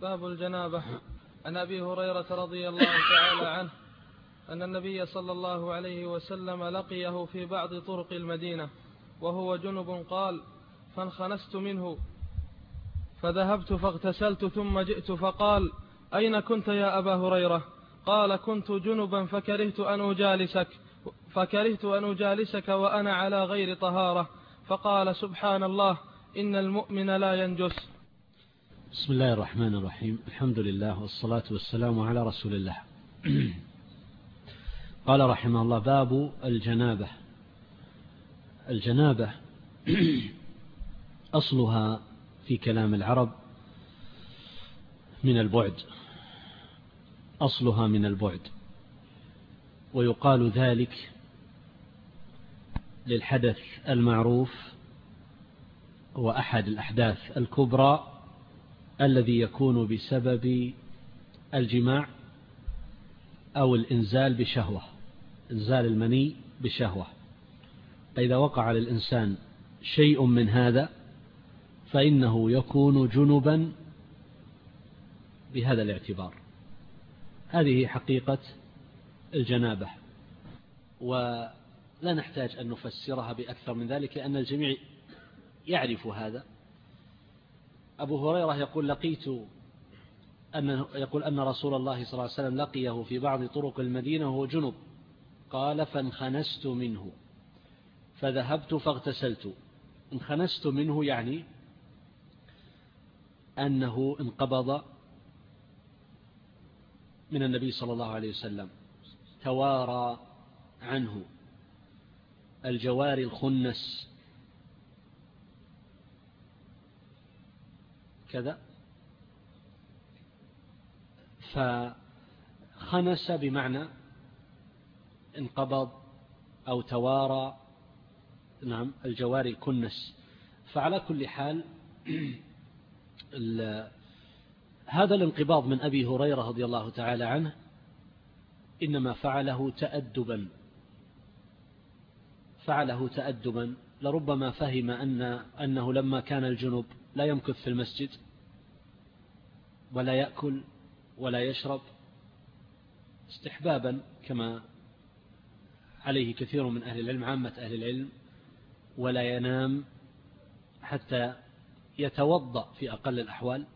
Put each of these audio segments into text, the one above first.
باب الجنابة. عن أبي هريرة رضي الله تعالى عنه أن النبي صلى الله عليه وسلم لقيه في بعض طرق المدينة وهو جنب قال فانخنست منه. فذهبت فاغتسلت ثم جئت فقال أين كنت يا أبا هريرة؟ قال كنت جنبا فكرهت أن أجالسك فكرهت أن أجالسك وأنا على غير طهارة. فقال سبحان الله إن المؤمن لا ينجس. بسم الله الرحمن الرحيم. الحمد لله والصلاة والسلام على رسول الله. قال رحمه الله باب الجنابة. الجنابة أصلها في كلام العرب من البعد. أصلها من البعد. ويقال ذلك للحدث المعروف هو أحد الأحداث الكبرى الذي يكون بسبب الجماع أو الإنزال بشهوة إنزال المني بشهوة. فإذا وقع للإنسان شيء من هذا فإنه يكون جنبا بهذا الاعتبار. هذه حقيقة الجنابة ولا نحتاج أن نفسرها بأكثر من ذلك لأن الجميع يعرف هذا. أبو هريرة يقول لقيت أن يقول أن رسول الله صلى الله عليه وسلم لقيه في بعض طرق المدينة وهو جنب. قال فانخنست منه. فذهبت فاغتسلت. انخنست منه يعني أنه انقبض من النبي صلى الله عليه وسلم. توارى عنه. الجواري الخنس. كذا. فخنس بمعنى انقبض أو توارى. نعم الجواري الكنس فعلى كل حال هذا الانقباض من أبي هريرة رضي الله تعالى عنه إنما فعله تأدبا. فعله تأدبا. لربما فهم أن أنه لما كان الجنوب لا يمكث في المسجد ولا يأكل ولا يشرب استحبابا كما عليه كثير من أهل العلم عامة أهل العلم ولا ينام حتى يتوضأ في أقل الأحوال.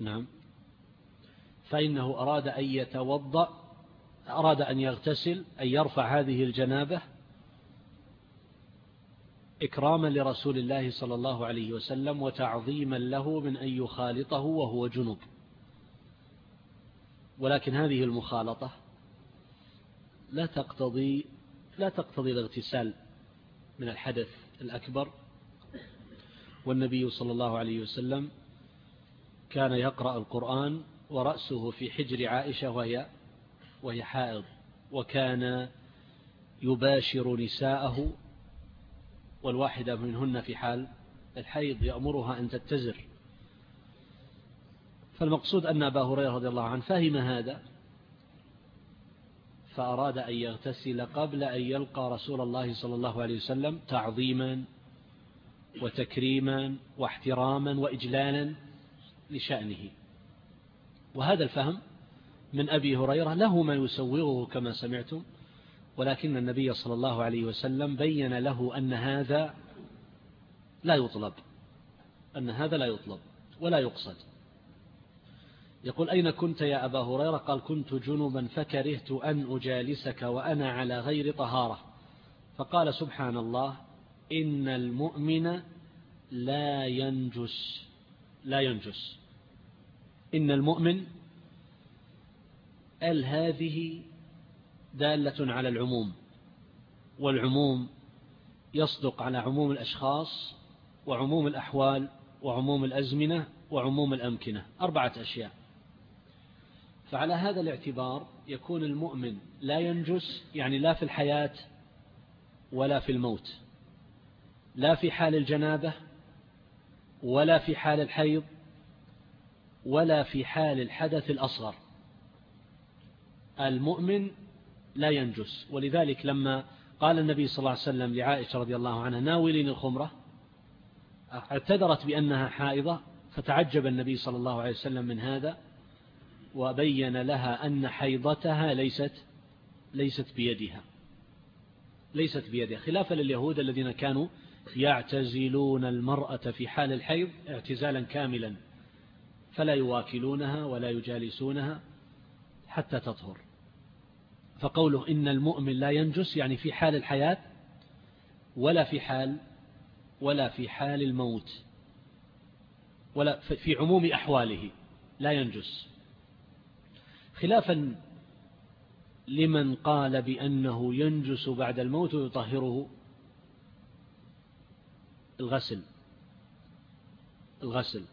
نعم. فإنه أراد أن يتوضأ أراد أن يغتسل أن يرفع هذه الجنابة إكراما لرسول الله صلى الله عليه وسلم وتعظيما له من أن يخالطه وهو جنب. ولكن هذه المخالطة لا تقتضي لا تقتضي الاغتسال من الحدث الأكبر. والنبي صلى الله عليه وسلم كان يقرأ القرآن ورأسه في حجر عائشة وهي وهي حائض وكان يباشر نساءه والواحدة منهن في حال الحيض يأمرها أن تتزر. فالمقصود أن أبا هريرة رضي الله عنه فهم هذا فأراد أن يغتسل قبل أن يلقى رسول الله صلى الله عليه وسلم تعظيما وتكريما واحتراما وإجلالا لشأنه. وهذا الفهم من أبي هريرة له ما يسوغه كما سمعتم ولكن النبي صلى الله عليه وسلم بين له أن هذا لا يطلب أن هذا لا يطلب ولا يقصد. يقول أين كنت يا أبا هريرة؟ قال كنت جنبا فكرهت أن أجالسك وأنا على غير طهارة. فقال سبحان الله إن المؤمن لا ينجس لا ينجس. إن المؤمن ال هذه دالة على العموم والعموم يصدق على عموم الأشخاص وعموم الأحوال وعموم الأزمنة وعموم الأمكنة. أربعة أشياء. فعلى هذا الاعتبار يكون المؤمن لا ينجس يعني لا في الحياة ولا في الموت لا في حال الجنابة ولا في حال الحيض ولا في حال الحدث الأصغر. المؤمن لا ينجس. ولذلك لما قال النبي صلى الله عليه وسلم لعائشة رضي الله عنها ناولين الخمرة. اعتذرت بأنها حائضة فتعجب النبي صلى الله عليه وسلم من هذا وبين لها أن حيضتها ليست ليست بيدها. ليست بيدها. خلافا لليهود الذين كانوا يعتزلون المرأة في حال الحيض اعتزالا كاملا فلا يواكلونها ولا يجالسونها حتى تطهر. فقوله إن المؤمن لا ينجس يعني في حال الحياة ولا في حال ولا في حال الموت ولا في عموم أحواله لا ينجس. خلافا لمن قال بأنه ينجس بعد الموت ويطهره الغسل الغسل.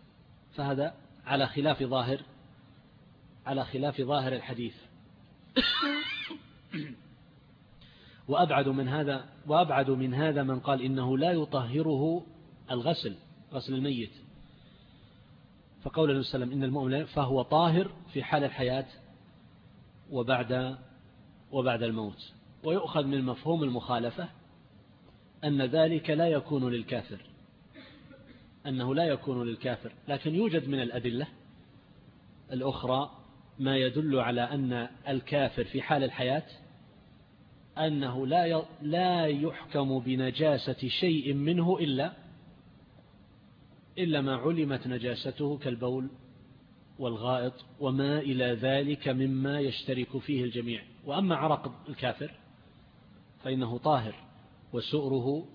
فهذا على خلاف ظاهر على خلاف ظاهر الحديث. وأبعد من هذا وأبعد من هذا من قال إنه لا يطهره الغسل غسل الميت. فقول النبي صلى الله عليه وسلم إن المؤمن فهو طاهر في حال الحياة وبعد وبعد الموت. ويؤخذ من مفهوم المخالفة أن ذلك لا يكون للكافر أنه لا يكون للكافر. لكن يوجد من الأدلة الأخرى ما يدل على أن الكافر في حال الحياة أنه لا لا يحكم بنجاسة شيء منه إلا إلا ما علمت نجاسته كالبول والغائط وما إلى ذلك مما يشترك فيه الجميع. وأما عرق الكافر فإنه طاهر وسؤره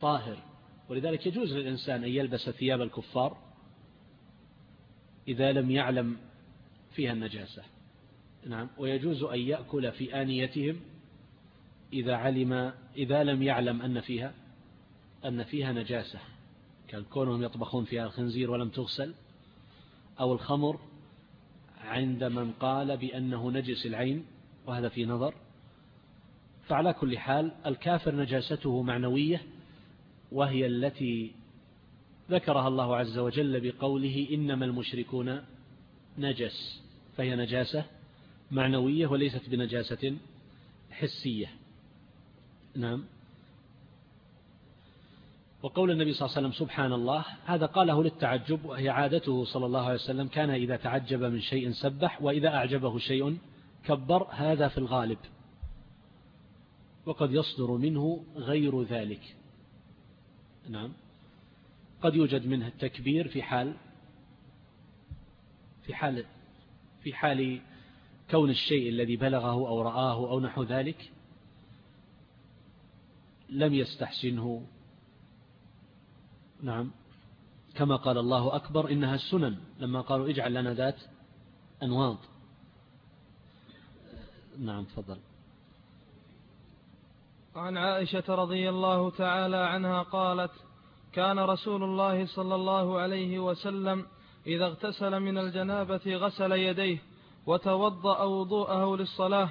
طاهر. ولذلك يجوز للإنسان أن يلبس ثياب الكفار إذا لم يعلم فيها النجاسة. نعم. ويجوز أن يأكل في آنيتهم إذا علم إذا لم يعلم أن فيها أن فيها نجاسة. كان كونهم يطبخون فيها الخنزير ولم تغسل أو الخمر عند من قال بأنه نجس العين وهذا في نظر. فعلى كل حال الكافر نجاسته معنوية وهي التي ذكرها الله عز وجل بقوله إنما المشركون نجس. فهي نجاسة معنوية وليست بنجاسة حسية. نعم. وقول النبي صلى الله عليه وسلم سبحان الله هذا قاله للتعجب وهي عادته صلى الله عليه وسلم كان إذا تعجب من شيء سبح وإذا أعجبه شيء كبر هذا في الغالب. وقد يصدر منه غير ذلك. نعم. قد يوجد منه التكبير في حال في حال في حال كون الشيء الذي بلغه أو رآه أو نحو ذلك لم يستحسنه. نعم. كما قال الله أكبر إنها السنن. لما قالوا اجعل لنا ذات أنواض نعم تفضل. عن عائشة رضي الله تعالى عنها قالت كان رسول الله صلى الله عليه وسلم إذا اغتسل من الجنابة غسل يديه وتوضأ وضوءه للصلاة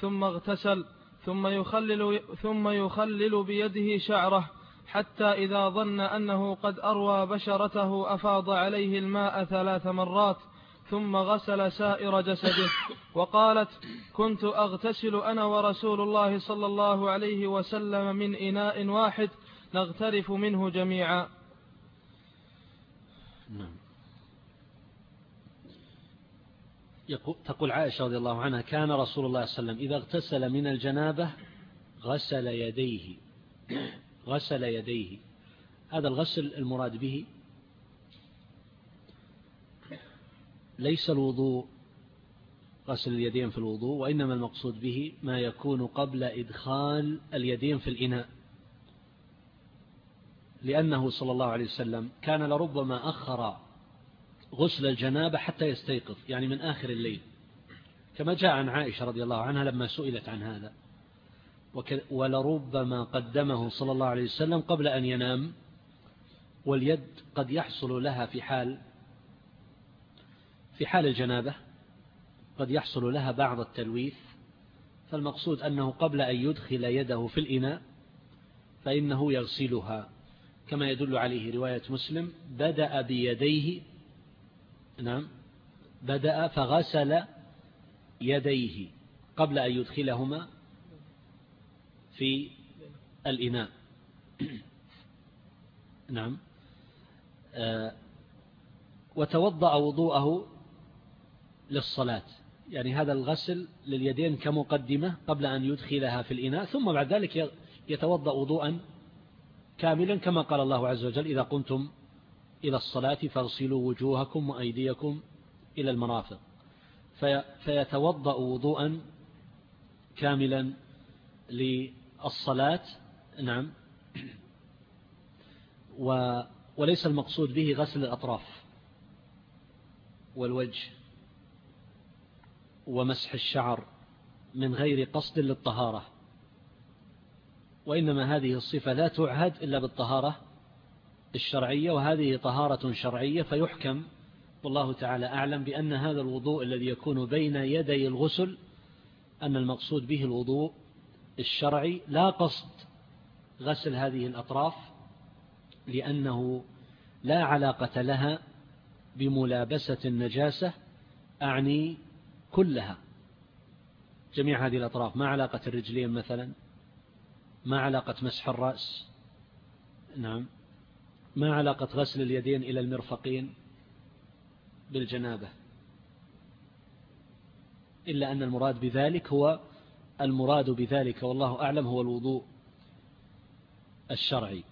ثم اغتسل ثم يخلل, ثم يخلل بيده شعره حتى إذا ظن أنه قد أروى بشرته أفاض عليه الماء ثلاث مرات ثم غسل سائر جسده. وقالت كنت أغتسل أنا ورسول الله صلى الله عليه وسلم من إناء واحد نغترف منه جميعا. نعم. تقول عائشة رضي الله عنها كان رسول الله صلى الله عليه وسلم إذا اغتسل من الجنابة غسل يديه. غسل يديه. هذا الغسل المراد به ليس الوضوء. غسل اليدين في الوضوء وإنما المقصود به ما يكون قبل إدخال اليدين في الإناء. لأنه صلى الله عليه وسلم كان لربما أخر غسل الجنابة حتى يستيقظ يعني من آخر الليل. كما جاء عن عائشة رضي الله عنها لما سئلت عن هذا. ولربما قدمه صلى الله عليه وسلم قبل أن ينام واليد قد يحصل لها في حال في حال الجنابة قد يحصل لها بعض التلويث. فالمقصود أنه قبل أن يدخل يده في الإناء فإنه يغسلها. كما يدل عليه رواية مسلم بدأ بيديه نعم. بدأ فغسل يديه قبل أن يدخلهما في الإناء. نعم. آه، وتوضأ وضوءه للصلاة. يعني هذا الغسل لليدين كمقدمة قبل أن يدخلها في الإناء ثم بعد ذلك يتوضأ وضوءا كاملا كما قال الله عز وجل إذا قمتم إلى الصلاة فاغسلوا وجوهكم وأيديكم إلى المرافق. فيتوضأ وضوءا كاملا للصلاة نعم. وليس المقصود به غسل الأطراف والوجه ومسح الشعر من غير قصد للطهارة وإنما هذه الصفة لا تعهد إلا بالطهارة الشرعية وهذه طهارة شرعية فيحكم والله تعالى أعلم بأن هذا الوضوء الذي يكون بين يدي الغسل أن المقصود به الوضوء الشرعي. لا قصد غسل هذه الأطراف لأنه لا علاقة لها بملابسة النجاسة أعني كلها. جميع هذه الأطراف ما علاقة الرجلين مثلا ما علاقة مسح الرأس. نعم. ما علاقة غسل اليدين إلى المرفقين بالجنابة؟ إلا أن المراد بذلك هو المراد بذلك والله أعلم هو الوضوء الشرعي.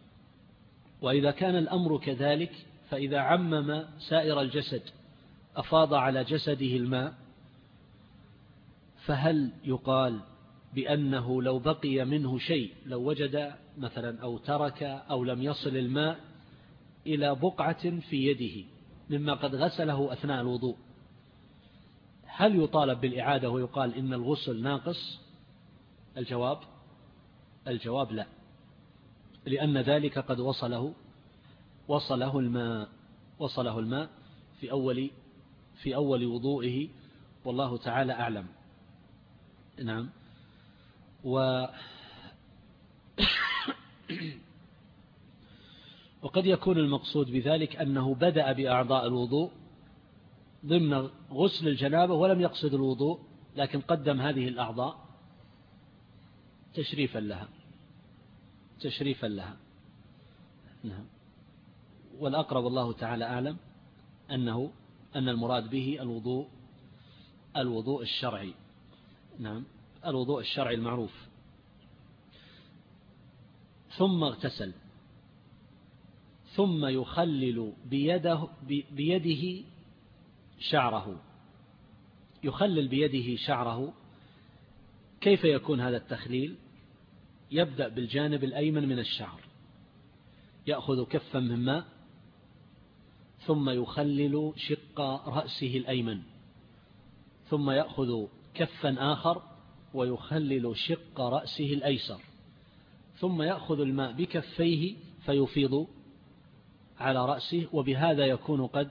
وإذا كان الأمر كذلك فإذا عمم سائر الجسد أفاض على جسده الماء فهل يقال بأنه لو بقي منه شيء لو وجد مثلا أو ترك أو لم يصل الماء إلى بقعة في يده مما قد غسله أثناء الوضوء. هل يطالب بالإعادة ويقال إن الغسل ناقص؟ الجواب؟ الجواب لا. لأن ذلك قد وصله وصله الماء وصله الماء في أول في أول وضوئه والله تعالى أعلم. نعم. و وقد يكون المقصود بذلك أنه بدأ بأعضاء الوضوء ضمن غسل الجنابة ولم يقصد الوضوء لكن قدم هذه الأعضاء تشريفا لها. تشريفا لها. نعم. والأقرب الله تعالى أعلم أنه أن المراد به الوضوء الوضوء الشرعي. نعم. الوضوء الشرعي المعروف. ثم اغتسل. ثم يخلل بيده, بيده شعره. يخلل بيده شعره. كيف يكون هذا التخليل؟ يبدأ بالجانب الأيمن من الشعر. يأخذ كفا من ماء ثم يخلل شق رأسه الأيمن. ثم يأخذ كفا آخر ويخلل شق رأسه الأيسر. ثم يأخذ الماء بكفيه فيفيض على رأسه وبهذا يكون قد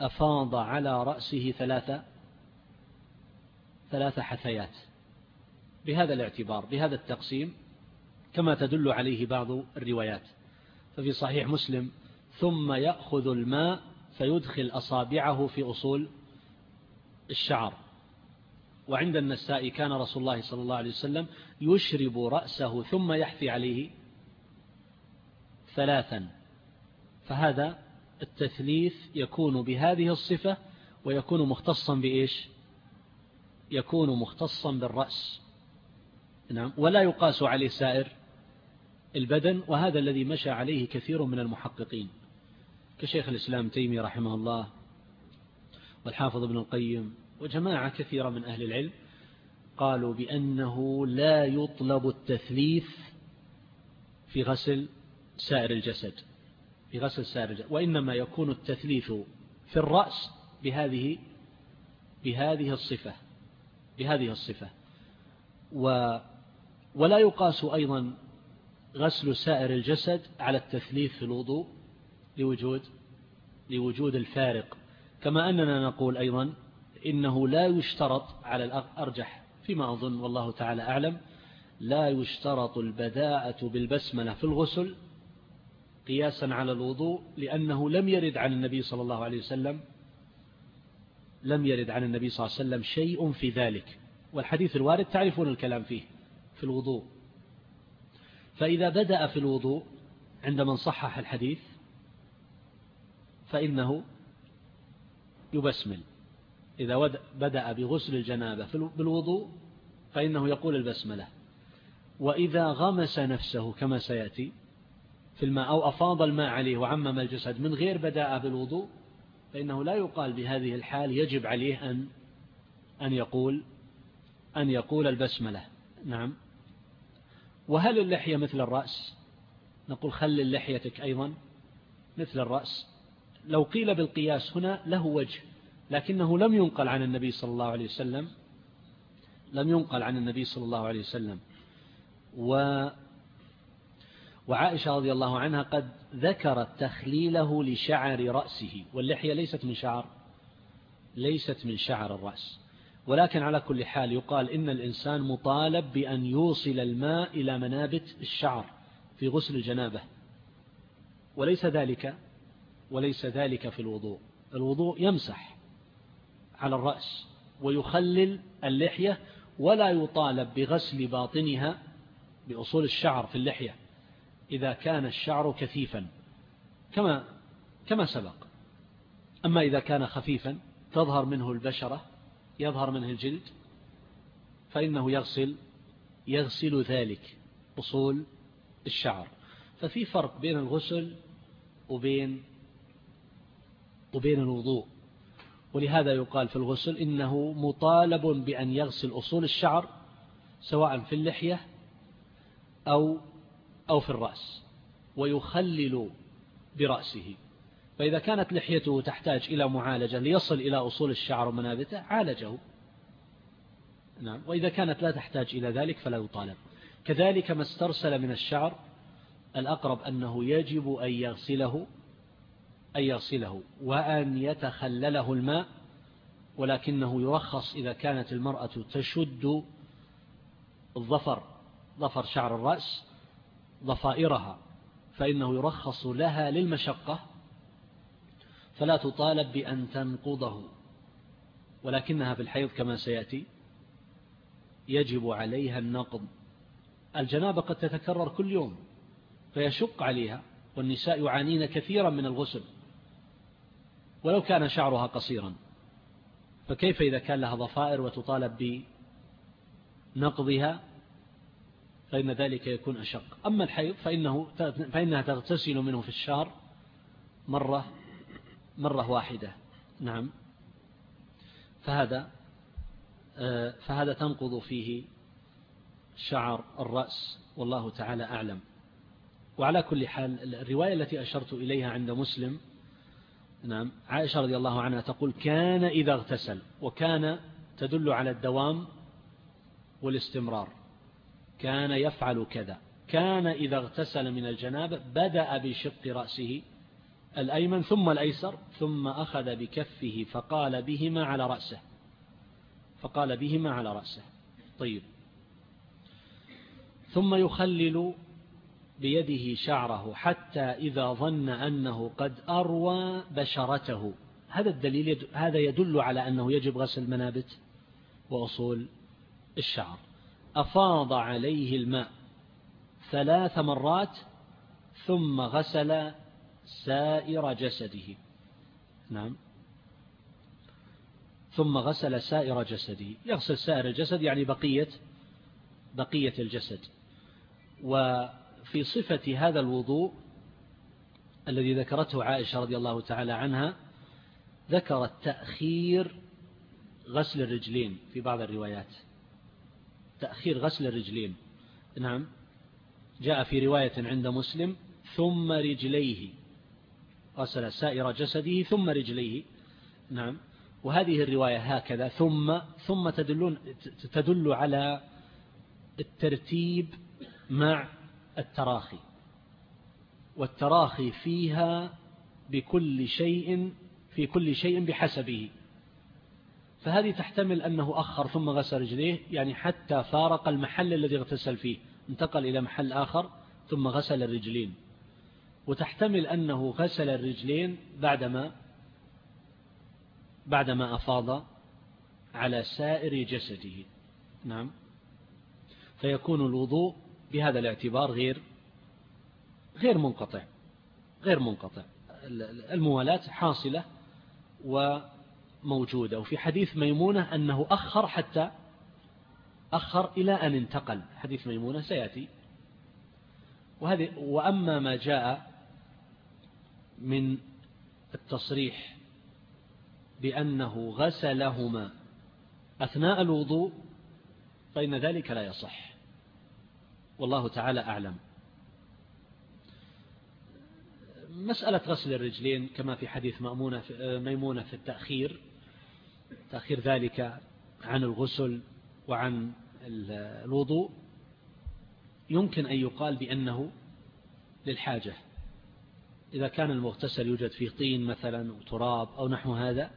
أفاض على رأسه ثلاثة ثلاث حثيات. بهذا الاعتبار بهذا التقسيم كما تدل عليه بعض الروايات. ففي صحيح مسلم ثم يأخذ الماء فيدخل أصابعه في أصول الشعر. وعند النساء كان رسول الله صلى الله عليه وسلم يشرب رأسه ثم يحفي عليه ثلاثا. فهذا التثليث يكون بهذه الصفة ويكون مختصا بإيش؟ يكون مختصا بالرأس. نعم. ولا يقاس عليه سائر البدن وهذا الذي مشى عليه كثير من المحققين. كشيخ الإسلام تيمي رحمه الله والحافظ ابن القيم وجماعة كثيرة من أهل العلم قالوا بأنه لا يطلب التثليث في غسل سائر الجسد. في غسل سائر الجسد وإنما يكون التثليث في الرأس بهذه بهذه الصفة بهذه الصفة. و ولا يقاس أيضا غسل سائر الجسد على التثليث في الوضوء لوجود لوجود الفارق. كما أننا نقول أيضا إنه لا يشترط على الأرجح فيما أظن والله تعالى أعلم لا يشترط البداءة بالبسملة في الغسل قياسا على الوضوء لأنه لم يرد عن النبي صلى الله عليه وسلم لم يرد عن النبي صلى الله عليه وسلم شيء في ذلك. والحديث الوارد تعرفون الكلام فيه في الوضوء. فإذا بدأ في الوضوء عند من صحح الحديث فإنه يبسمل. إذا بدأ بغسل الجنابة بالوضوء فإنه يقول البسملة. وإذا غمس نفسه كما سيأتي في الماء أو أفاض الماء عليه وعمم الجسد من غير بداء بالوضوء فإنه لا يقال بهذه الحال يجب عليه أن أن يقول أن يقول البسملة. نعم. وهل اللحية مثل الرأس؟ نقول خل لحيتك أيضا مثل الرأس. لو قيل بالقياس هنا له وجه لكنه لم ينقل عن النبي صلى الله عليه وسلم لم ينقل عن النبي صلى الله عليه وسلم. وعائشة رضي الله عنها قد ذكرت تخليله لشعر رأسه واللحية ليست من شعر ليست من شعر الرأس. ولكن على كل حال يقال إن الإنسان مطالب بأن يوصل الماء إلى منابت الشعر في غسل الجنابة. وليس ذلك وليس ذلك في الوضوء. الوضوء يمسح على الرأس ويخلل اللحية ولا يطالب بغسل باطنها بأصول الشعر في اللحية. إذا كان الشعر كثيفا. كما كما سبق. أما إذا كان خفيفا تظهر منه البشرة يظهر منه الجلد فإنه يغسل يغسل ذلك أصول الشعر. ففي فرق بين الغسل وبين وبين الوضوء. ولهذا يقال في الغسل إنه مطالب بأن يغسل أصول الشعر سواء في اللحية أو أو في الرأس ويخلل برأسه. فإذا كانت لحيته تحتاج إلى معالجة ليصل إلى أصول الشعر ومنابته عالجه. نعم. وإذا كانت لا تحتاج إلى ذلك فلا يطالب. كذلك ما استرسل من الشعر الأقرب أنه يجب أن يغسله أن يغسله وأن يتخلله الماء ولكنه يرخص إذا كانت المرأة تشد الظفر ظفر شعر الرأس ضفائرها فإنه يرخص لها للمشقة فلا تطالب بأن تنقضه ولكنها في الحيض كما سيأتي يجب عليها النقض. الجنابة قد تتكرر كل يوم فيشق عليها والنساء يعانين كثيرا من الغسل ولو كان شعرها قصيرا. فكيف إذا كان لها ضفائر وتطالب بنقضها؟ فإن ذلك يكون أشق. أما الحيض فإنه فإنها تغتسل منه في الشهر مرة مرة واحدة. نعم. فهذا آه، فهذا تنقض فيه شعر الرأس والله تعالى أعلم. وعلى كل حال الرواية التي أشرت إليها عند مسلم نعم عائشة رضي الله عنها تقول كان إذا اغتسل وكان تدل على الدوام والاستمرار. كان يفعل كذا. كان إذا اغتسل من الجنابة بدأ بشق رأسه الأيمن ثم الأيسر ثم أخذ بكفه فقال بهما على رأسه. فقال بهما على رأسه. طيب. ثم يخلل بيده شعره حتى إذا ظن أنه قد أروى بشرته. هذا الدليل هذا يدل على أنه يجب غسل منابت وأصول الشعر. أفاض عليه الماء ثلاث مرات ثم غسل سائر جسده. نعم. ثم غسل سائر جسده. يغسل سائر الجسد يعني بقية بقية الجسد. وفي صفة هذا الوضوء الذي ذكرته عائشة رضي الله تعالى عنها ذكرت تأخير غسل الرجلين في بعض الروايات. تأخير غسل الرجلين. نعم. جاء في رواية عند مسلم ثم رجليه. غسل سائر جسده ثم رجليه. نعم. وهذه الرواية هكذا ثم ثم تدلون تدل على الترتيب مع التراخي. والتراخي فيها بكل شيء في كل شيء بحسبه. فهذه تحتمل أنه أخر ثم غسل رجليه يعني حتى فارق المحل الذي اغتسل فيه انتقل إلى محل آخر ثم غسل الرجلين. وتحتمل أنه غسل الرجلين بعدما بعدما أفاض على سائر جسده. نعم. فيكون الوضوء بهذا الاعتبار غير غير منقطع غير منقطع. الموالاة حاصلة موجودة. وفي حديث ميمونة أنه أخر حتى أخر إلى أن انتقل. حديث ميمونة سيأتي. وهذه وأما ما جاء من التصريح بأنه غسلهما أثناء الوضوء فإن ذلك لا يصح. والله تعالى أعلم. مسألة غسل الرجلين كما في حديث مأمونة ميمونة في التأخير تأخير ذلك عن الغسل وعن الوضوء يمكن أن يقال بأنه للحاجة. إذا كان المغتسل يوجد فيه طين مثلا وتراب أو نحو هذا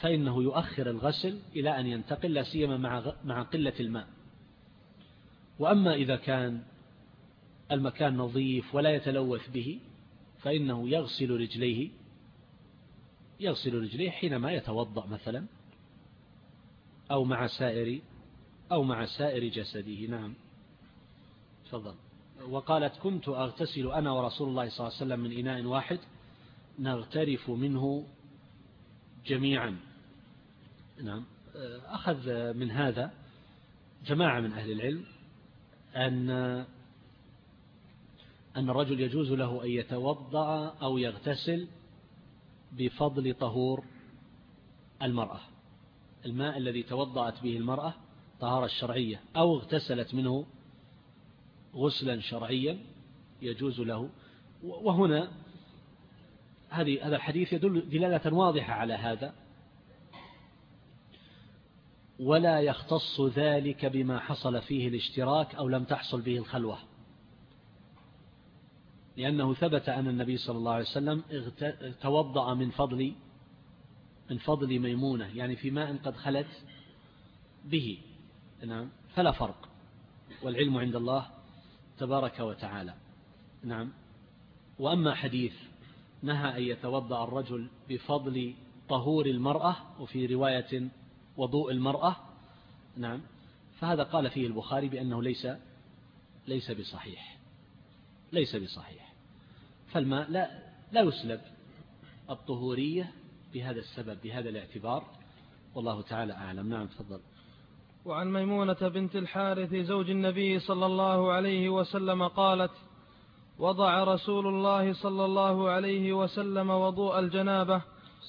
فإنه يؤخر الغسل إلى أن ينتقل لا سيما مع مع قلة الماء. وأما إذا كان المكان نظيف ولا يتلوث به فإنه يغسل رجليه يغسل رجليه حينما يتوضأ مثلا أو مع سائر أو مع سائر جسده. نعم. تفضل. وقالت كنت أغتسل أنا ورسول الله صلى الله عليه وسلم من إناء واحد نغترف منه جميعا. نعم. أخذ من هذا جماعة من أهل العلم أن أن الرجل يجوز له أن يتوضأ أو يغتسل بفضل طهور المرأة. الماء الذي توضأت به المرأة طهارة الشرعية أو اغتسلت منه غسلا شرعيا يجوز له. وهنا هذه هذا الحديث يدل دلالة واضحة على هذا. ولا يختص ذلك بما حصل فيه الاشتراك أو لم تحصل به الخلوة. لأنه ثبت أن النبي صلى الله عليه وسلم توضأ من فضل من فضل ميمونة يعني في ماء قد خلت به. نعم. فلا فرق. والعلم عند الله تبارك وتعالى. نعم. وأما حديث نهى أن يتوضأ الرجل بفضل طهور المرأة وفي رواية وضوء المرأة نعم فهذا قال فيه البخاري بأنه ليس ليس بصحيح. ليس بصحيح. فالماء لا لا يسلب الطهورية بهذا السبب بهذا الاعتبار. والله تعالى أعلم. نعم تفضل. وعن ميمونة بنت الحارث زوج النبي صلى الله عليه وسلم قالت وضع رسول الله صلى الله عليه وسلم وضوء الجنابة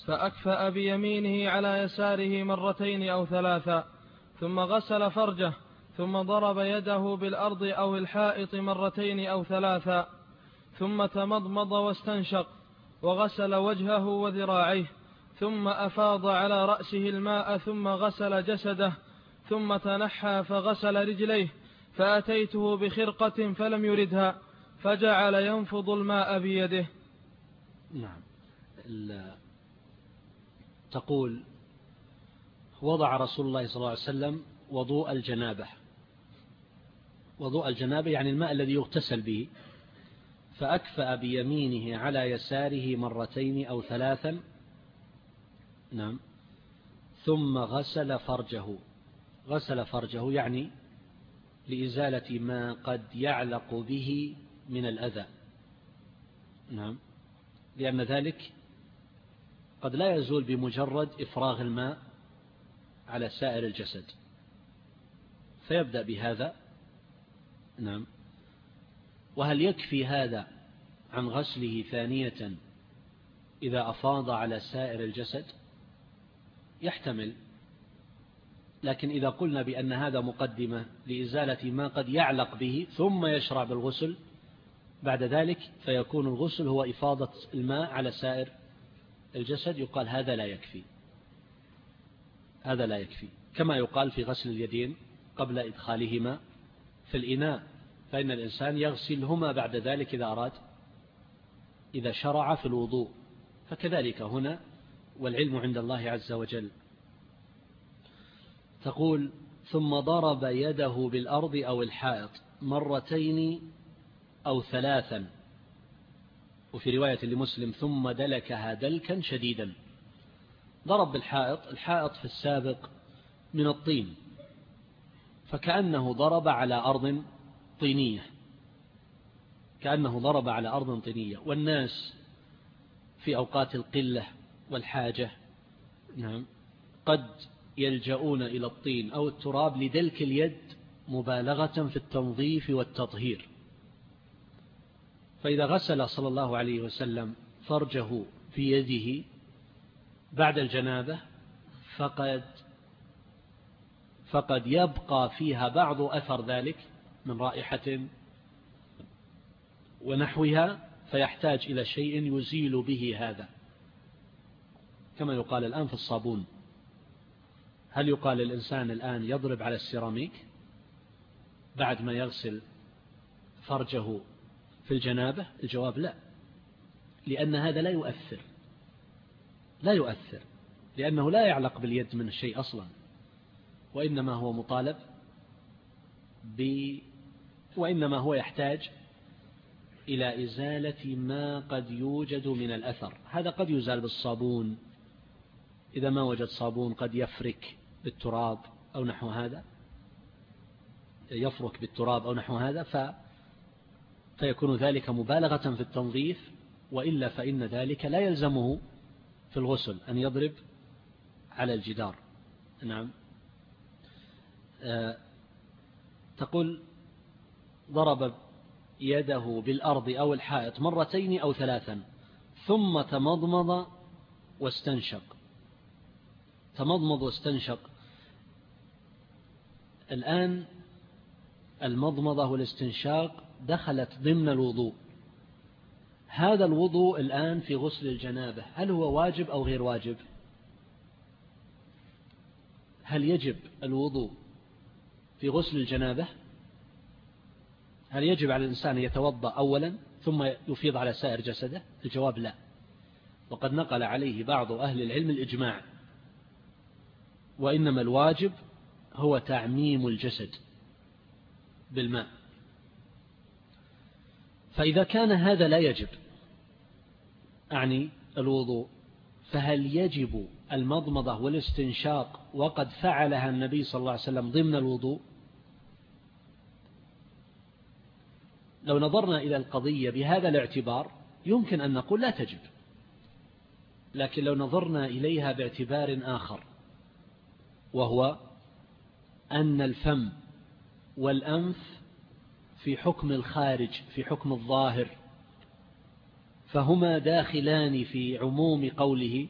فأكفأ بيمينه على يساره مرتين أو ثلاثا ثم غسل فرجه ثم ضرب يده بالأرض أو الحائط مرتين أو ثلاثا ثم تمضمض واستنشق وغسل وجهه وذراعيه ثم أفاض على رأسه الماء ثم غسل جسده ثم تنحى فغسل رجليه فأتيته بخرقة فلم يردها فجعل ينفض الماء بيده. نعم. تقول وضع رسول الله صلى الله عليه وسلم وضوء الجنابة. وضوء الجنابة يعني الماء الذي يغتسل به. فأكفأ بيمينه على يساره مرتين أو ثلاثا. نعم. ثم غسل فرجه. غسل فرجه يعني لإزالة ما قد يعلق به من الأذى. نعم. لأن ذلك قد لا يزول بمجرد إفراغ الماء على سائر الجسد. فيبدأ بهذا. نعم. وهل يكفي هذا عن غسله ثانية إذا أفاض على سائر الجسد؟ يحتمل. لكن إذا قلنا بأن هذا مقدمة لإزالة ما قد يعلق به ثم يشرع بالغسل بعد ذلك فيكون الغسل هو إفاضة الماء على سائر الجسد. يقال هذا لا يكفي. هذا لا يكفي. كما يقال في غسل اليدين قبل إدخالهما في الإناء. فإن الإنسان يغسلهما بعد ذلك إذا أراد إذا شرع في الوضوء. فكذلك هنا والعلم عند الله عز وجل. تقول ثم ضرب يده بالأرض أو الحائط مرتين أو ثلاثا وفي رواية لمسلم ثم دلكها دلكا شديدا ضرب بالحائط الحائط في السابق من الطين فكأنه ضرب على أرض طينية كأنه ضرب على أرض طينية. والناس في أوقات القلة والحاجة نعم قد يلجؤون إلى الطين أو التراب لدلك اليد مبالغة في التنظيف والتطهير. فإذا غسل صلى الله عليه وسلم فرجه في يده بعد الجنابة فقد فقد يبقى فيها بعض أثر ذلك من رائحة ونحوها فيحتاج إلى شيء يزيل به هذا. كما يقال الآن في الصابون. هل يقال الإنسان الآن يضرب على السيراميك بعد ما يغسل فرجه في الجنابة؟ الجواب لا. لأن هذا لا يؤثر. لا يؤثر. لأنه لا يعلق باليد من الشيء أصلا. وإنما هو مطالب ب وإنما هو يحتاج إلى إزالة ما قد يوجد من الأثر. هذا قد يزال بالصابون. إذا ما وجد صابون قد يفرك بالتراب أو نحو هذا. يفرك بالتراب أو نحو هذا ف فيكون ذلك مبالغة في التنظيف وإلا فإن ذلك لا يلزمه في الغسل أن يضرب على الجدار. نعم. آه، تقول ضرب يده بالأرض أو الحائط مرتين أو ثلاثا ثم تمضمض واستنشق. تمضمض واستنشق. الآن المضمضة والاستنشاق دخلت ضمن الوضوء. هذا الوضوء الآن في غسل الجنابة هل هو واجب أو غير واجب؟ هل يجب الوضوء في غسل الجنابة؟ هل يجب على الإنسان أن يتوضأ أولا ثم يفيض على سائر جسده؟ الجواب لا. وقد نقل عليه بعض أهل العلم الإجماع. وإنما الواجب هو تعميم الجسد بالماء. فإذا كان هذا لا يجب أعني الوضوء فهل يجب المضمضة والاستنشاق وقد فعلها النبي صلى الله عليه وسلم ضمن الوضوء؟ لو نظرنا إلى القضية بهذا الاعتبار يمكن أن نقول لا تجب لكن لو نظرنا إليها باعتبار آخر وهو أن الفم والأنف في حكم الخارج في حكم الظاهر فهما داخلان في عموم قوله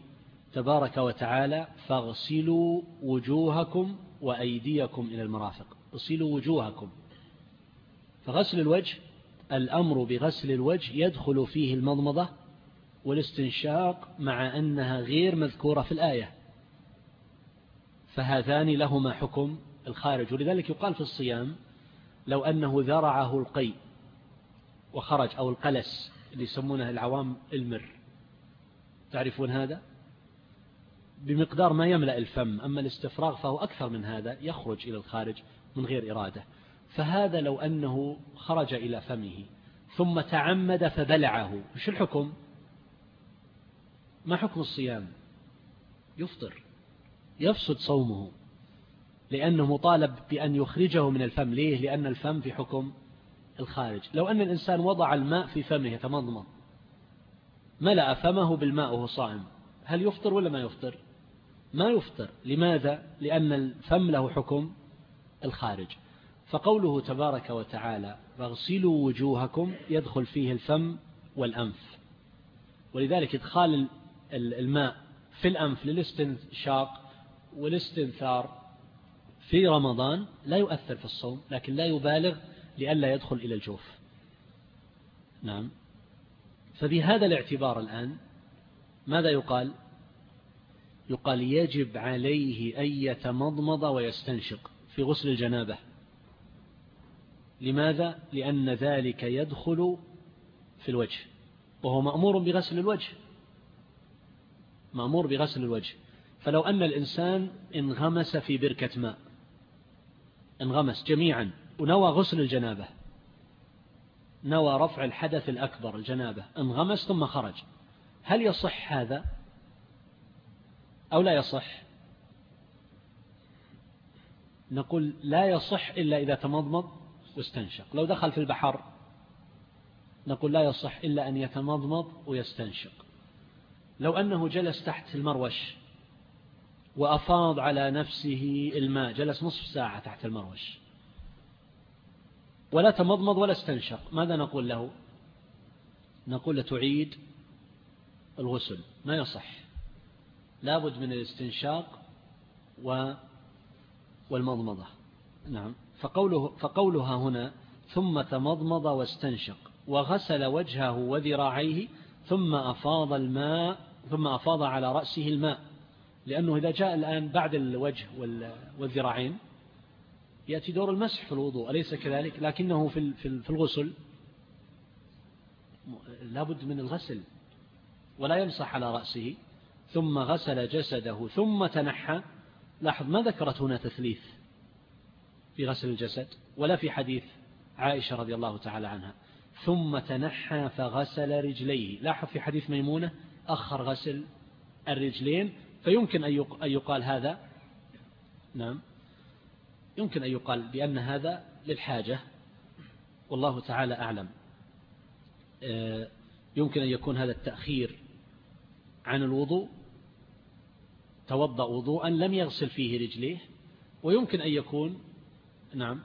تبارك وتعالى فاغسلوا وجوهكم وأيديكم إلى المرافق. اغسلوا وجوهكم. فغسل الوجه الأمر بغسل الوجه يدخل فيه المضمضة والاستنشاق مع أنها غير مذكورة في الآية. فهذان لهما حكم الخارج. ولذلك يقال في الصيام لو أنه ذرعه القي وخرج أو القلس اللي يسمونه العوام المر. تعرفون هذا؟ بمقدار ما يملأ الفم أما الاستفراغ فهو أكثر من هذا يخرج إلى الخارج من غير إرادة. فهذا لو أنه خرج إلى فمه ثم تعمد فبلعه وش الحكم؟ ما حكم الصيام؟ يفطر يفسد صومه لأنه مطالب بأن يخرجه من الفم. ليه؟ لأن الفم في حكم الخارج. لو أن الإنسان وضع الماء في فمه يتمضمض ملأ فمه بالماء وهو صائم هل يفطر ولا ما يفطر؟ ما يفطر. لماذا؟ لأن الفم له حكم الخارج. فقوله تبارك وتعالى فاغسلوا وجوهكم يدخل فيه الفم والأنف. ولذلك إدخال الماء في الأنف للاستنشاق والاستنثار في رمضان لا يؤثر في الصوم لكن لا يبالغ لئلا يدخل إلى الجوف. نعم. فبهذا الاعتبار الآن ماذا يقال؟ يقال يجب عليه أن يتمضمض ويستنشق في غسل الجنابة. لماذا؟ لأن ذلك يدخل في الوجه. وهو مأمور بغسل الوجه. مأمور بغسل الوجه. فلو أن الإنسان انغمس في بركة ماء انغمس جميعا ونوى غسل الجنابة نوى رفع الحدث الأكبر الجنابة انغمس ثم خرج هل يصح هذا؟ أو لا يصح؟ نقول لا يصح إلا إذا تمضمض. واستنشق لو دخل في البحر نقول لا يصح إلا أن يتمضمض ويستنشق. لو أنه جلس تحت المروش وأفاض على نفسه الماء جلس نصف ساعة تحت المروش ولا تمضمض ولا استنشق ماذا نقول له؟ نقول له تعيد الغسل. ما يصح. لابد من الاستنشاق والمضمضة. نعم. فقوله فقولها هنا ثم تمضمض واستنشق وغسل وجهه وذراعيه ثم أفاض الماء ثم أفاض على رأسه الماء. لأنه إذا جاء الآن بعد الوجه والذراعين يأتي دور المسح في الوضوء أليس كذلك؟ لكنه في الغسل لابد من الغسل ولا يمسح على رأسه. ثم غسل جسده ثم تنحى. لاحظ ما ذكرت هنا تثليث؟ في غسل الجسد ولا في حديث عائشة رضي الله تعالى عنها. ثم تنحى فغسل رجليه. لاحظ في حديث ميمونة أخر غسل الرجلين. فيمكن أن يقال هذا نعم. يمكن أن يقال بأن هذا للحاجة. والله تعالى أعلم. آه، يمكن أن يكون هذا التأخير عن الوضوء. توضأ وضوءا لم يغسل فيه رجليه. ويمكن أن يكون نعم.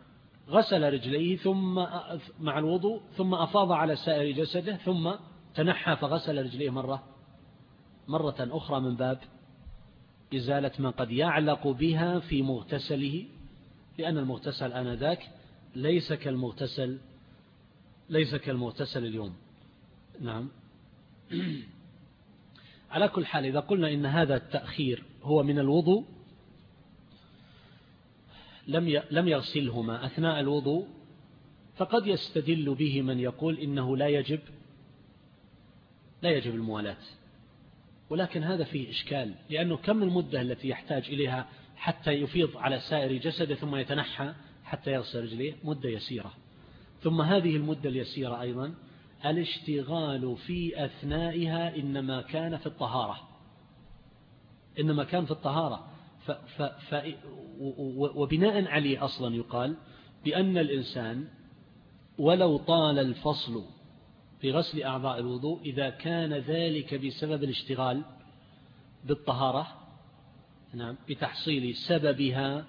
غسل رجليه ثم مع الوضوء ثم أفاض على سائر جسده ثم تنحى فغسل رجليه مرة مرة أخرى من باب إزالة ما قد يعلق بها في مغتسله لأن المغتسل آنذاك ليس كالمغتسل ليس كالمغتسل اليوم. نعم. على كل حال إذا قلنا إن هذا التأخير هو من الوضوء لم لم يغسلهما أثناء الوضوء فقد يستدل به من يقول إنه لا يجب لا يجب الموالاة. ولكن هذا فيه إشكال لأنه كم المدة التي يحتاج إليها حتى يفيض على سائر جسده ثم يتنحى حتى يغسل رجليه؟ مدة يسيرة. ثم هذه المدة اليسيرة أيضا الاشتغال في أثنائها إنما كان في الطهارة. إنما كان في الطهارة. ف ف ف وبناء عليه أصلا يقال بأن الإنسان ولو طال الفصل في غسل أعضاء الوضوء إذا كان ذلك بسبب الاشتغال بالطهارة نعم بتحصيل سببها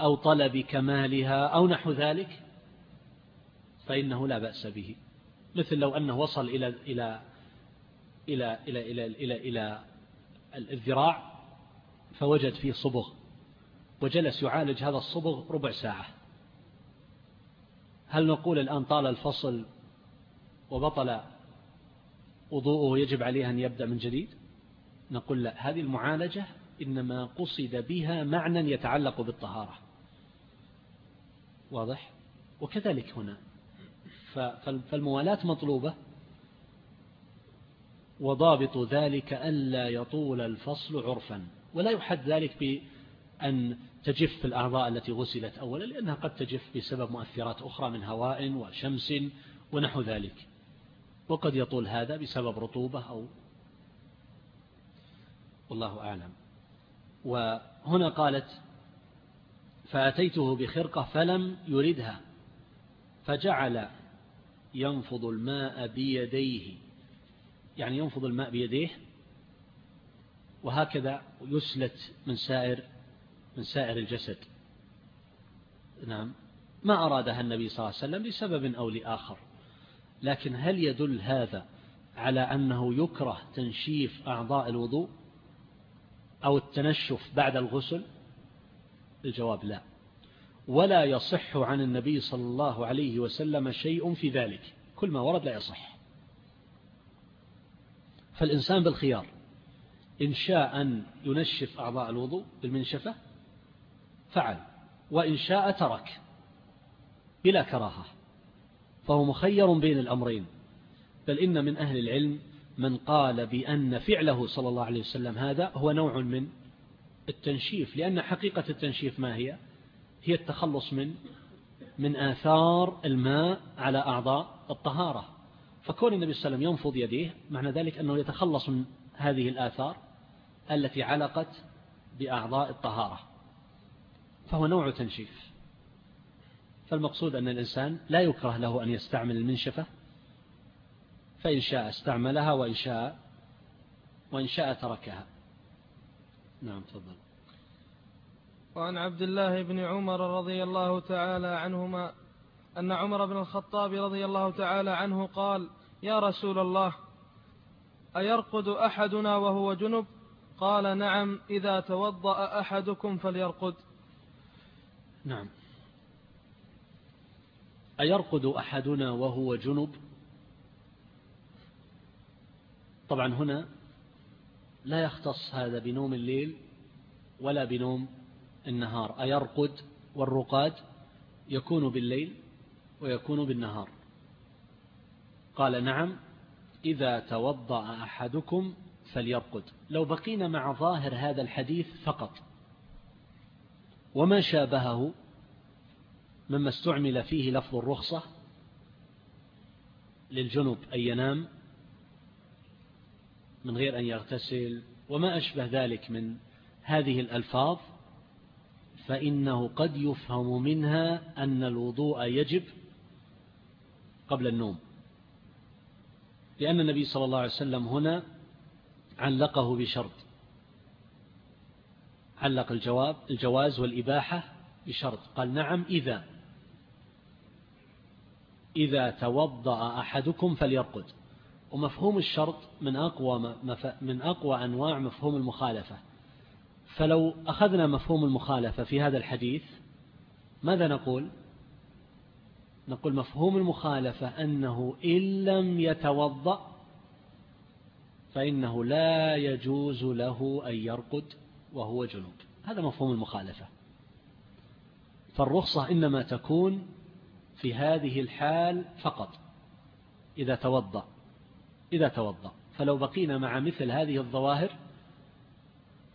أو طلب كمالها أو نحو ذلك فإنه لا بأس به. مثل لو أنه وصل إلى إلى إلى إلى إلى إلى, إلى الذراع فوجد فيه صبغ وجلس يعالج هذا الصبغ ربع ساعة. هل نقول الآن طال الفصل وبطل وضوءه يجب عليه أن يبدأ من جديد؟ نقول لا هذه المعالجة إنما قصد بها معنى يتعلق بالطهارة. واضح؟ وكذلك هنا. فالموالاة مطلوبة. وضابط ذلك ألا يطول الفصل عرفا. ولا يحد ذلك بأن تجف الأعضاء التي غسلت أولا لأنها قد تجف بسبب مؤثرات أخرى من هواء وشمس ونحو ذلك. وقد يطول هذا بسبب رطوبة أو والله أعلم. وهنا قالت فأتيته بخرقة فلم يردها فجعل ينفض الماء بيديه. يعني ينفض الماء بيديه وهكذا يسلت من سائر من سائر الجسد. نعم. ما أرادها النبي صلى الله عليه وسلم لسبب أو لآخر. لكن هل يدل هذا على أنه يكره تنشيف أعضاء الوضوء أو التنشف بعد الغسل؟ الجواب لا. ولا يصح عن النبي صلى الله عليه وسلم شيء في ذلك. كل ما ورد لا يصح. فالإنسان بالخيار. إن شاء أن ينشف أعضاء الوضوء بالمنشفة فعل. وإن شاء ترك بلا كراهة. فهو مخير بين الأمرين. بل إن من أهل العلم من قال بأن فعله صلى الله عليه وسلم هذا هو نوع من التنشيف لأن حقيقة التنشيف ما هي؟ هي التخلص من من آثار الماء على أعضاء الطهارة. فكون النبي صلى الله عليه وسلم ينفض يديه معنى ذلك أنه يتخلص من هذه الآثار. التي علقت بأعضاء الطهارة فهو نوع تنشيف. فالمقصود أن الإنسان لا يكره له أن يستعمل المنشفة فإن شاء استعملها وإن شاء وإن شاء تركها. نعم تفضل. وعن عبد الله بن عمر رضي الله تعالى عنهما أن عمر بن الخطاب رضي الله تعالى عنه قال يا رسول الله أيرقد أحدنا وهو جنب؟ قال نعم إذا توضأ أحدكم فليرقد. نعم. أيرقد أحدنا وهو جنب؟ طبعا هنا لا يختص هذا بنوم الليل ولا بنوم النهار. أيرقد والرقاد يكون بالليل ويكون بالنهار. قال نعم إذا توضأ أحدكم فليرقد لو بقينا مع ظاهر هذا الحديث فقط. وما شابهه مما استعمل فيه لفظ الرخصة للجنب أن ينام من غير أن يغتسل وما أشبه ذلك من هذه الألفاظ فإنه قد يفهم منها أن الوضوء يجب قبل النوم. لأن النبي صلى الله عليه وسلم هنا علقه بشرط. علق الجواب الجواز والإباحة بشرط. قال نعم إذا. إذا توضأ أحدكم فليرقد. ومفهوم الشرط من أقوى, من أقوى أنواع مفهوم المخالفة. فلو أخذنا مفهوم المخالفة في هذا الحديث ماذا نقول؟ نقول مفهوم المخالفة أنه إن لم يتوضأ فإنه لا يجوز له أن يرقد وهو جنوب. هذا مفهوم المخالفة. فالرخصة إنما تكون في هذه الحال فقط إذا توضأ إذا توضأ. فلو بقينا مع مثل هذه الظواهر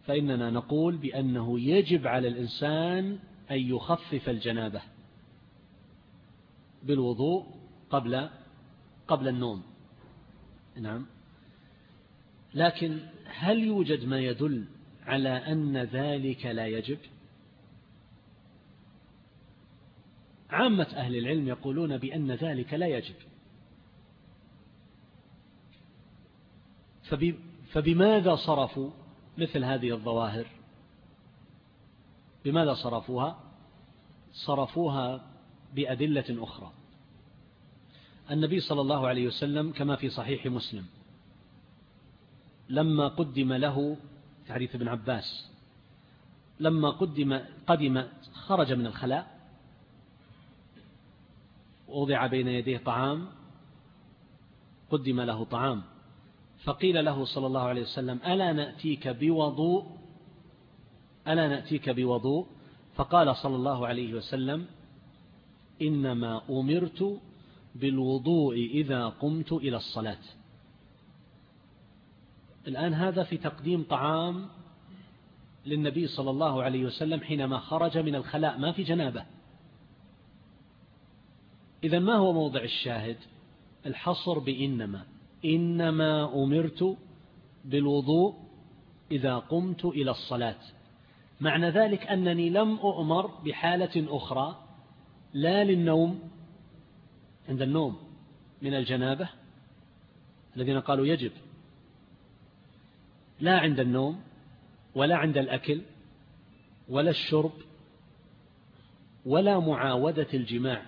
فإننا نقول بأنه يجب على الإنسان أن يخفف الجنابة بالوضوء قبل قبل النوم. نعم. لكن هل يوجد ما يدل على أن ذلك لا يجب؟ عامة أهل العلم يقولون بأن ذلك لا يجب. فبماذا صرفوا مثل هذه الظواهر؟ بماذا صرفوها؟ صرفوها بأدلة أخرى. النبي صلى الله عليه وسلم كما في صحيح مسلم لما قدم له في حديث ابن عباس لما قدم قدم خرج من الخلاء ووضع بين يديه طعام قدم له طعام فقيل له صلى الله عليه وسلم ألا نأتيك بوضوء؟ ألا نأتيك بوضوء؟ فقال صلى الله عليه وسلم إنما أمرت بالوضوء إذا قمت إلى الصلاة. الآن هذا في تقديم طعام للنبي صلى الله عليه وسلم حينما خرج من الخلاء ما في جنابة. إذا ما هو موضع الشاهد؟ الحصر بإنما. إنما أمرت بالوضوء إذا قمت إلى الصلاة. معنى ذلك أنني لم أؤمر بحالة أخرى لا للنوم. عند النوم من الجنابة الذين قالوا يجب لا عند النوم ولا عند الأكل ولا الشرب ولا معاودة الجماع.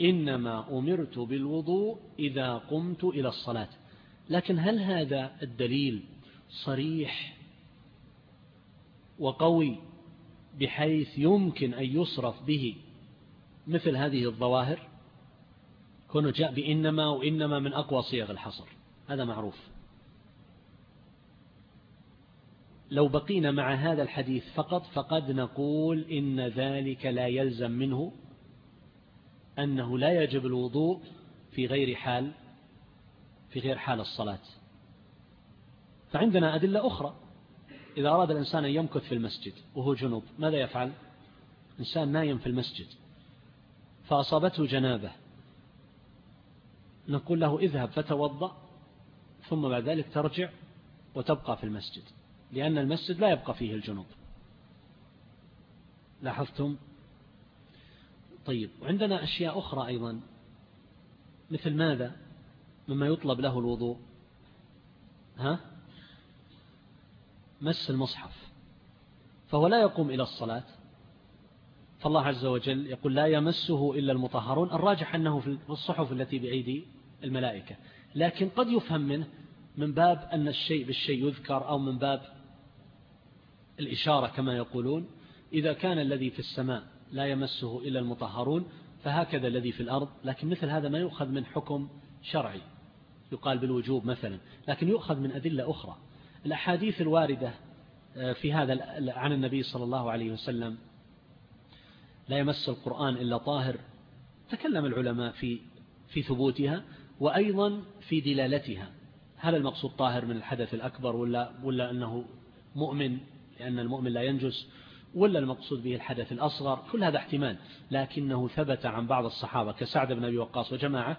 إنما أمرت بالوضوء إذا قمت إلى الصلاة. لكن هل هذا الدليل صريح وقوي بحيث يمكن أن يصرف به مثل هذه الظواهر؟ كونه جاء بإنما وإنما من أقوى صيغ الحصر. هذا معروف. لو بقينا مع هذا الحديث فقط فقد نقول إن ذلك لا يلزم منه أنه لا يجب الوضوء في غير حال في غير حال الصلاة. فعندنا أدلة أخرى. إذا أراد الإنسان أن يمكث في المسجد وهو جنوب ماذا يفعل؟ إنسان نايم في المسجد. فأصابته جنابة. نقول له اذهب فتوضأ ثم بعد ذلك ترجع وتبقى في المسجد. لأن المسجد لا يبقى فيه الجنوب. لاحظتم؟ طيب وعندنا أشياء أخرى أيضا. مثل ماذا؟ مما يطلب له الوضوء. ها؟ مس المصحف. فهو لا يقوم إلى الصلاة. فالله عز وجل يقول لا يمسه إلا المطهرون. الراجح أنه في الصحف التي بأيدي الملائكة. لكن قد يفهم منه من باب أن الشيء بالشيء يذكر أو من باب الإشارة كما يقولون إذا كان الذي في السماء لا يمسه إلا المطهرون فهكذا الذي في الأرض لكن مثل هذا ما يؤخذ من حكم شرعي يقال بالوجوب مثلا لكن يؤخذ من أدلة أخرى. الأحاديث الواردة آه، في هذا عن النبي صلى الله عليه وسلم لا يمس القرآن إلا طاهر تكلم العلماء في في ثبوتها وأيضا في دلالتها. هل المقصود طاهر من الحدث الأكبر ولا, ولا أنه مؤمن؟ لأن المؤمن لا ينجس ولا المقصود به الحدث الأصغر كل هذا احتمال. لكنه ثبت عن بعض الصحابة كسعد بن أبي وقاص وجماعة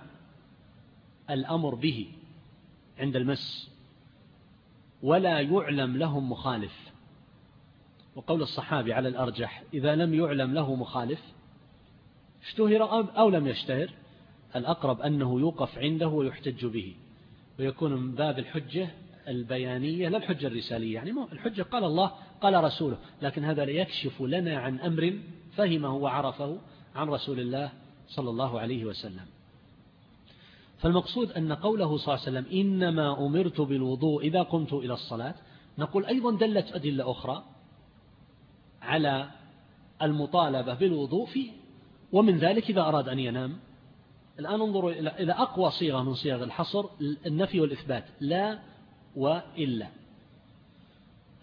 الأمر به عند المس ولا يعلم لهم مخالف. وقول الصحابي على الأرجح إذا لم يعلم له مخالف اشتهر أو لم يشتهر الأقرب أنه يوقف عنده ويحتج به ويكون من باب الحجة البيانية لا الحجة الرسالية يعني الحجة قال الله قال رسوله لكن هذا يكشف لنا عن أمر فهمه وعرفه عن رسول الله صلى الله عليه وسلم. فالمقصود أن قوله صلى الله عليه وسلم إنما أمرت بالوضوء إذا قمت إلى الصلاة نقول أيضا دلت أدلة أخرى على المطالبة بالوضوء فيه ومن ذلك إذا أراد أن ينام. الآن انظروا إلى أقوى صيغة من صيغ الحصر النفي والإثبات لا وإلا.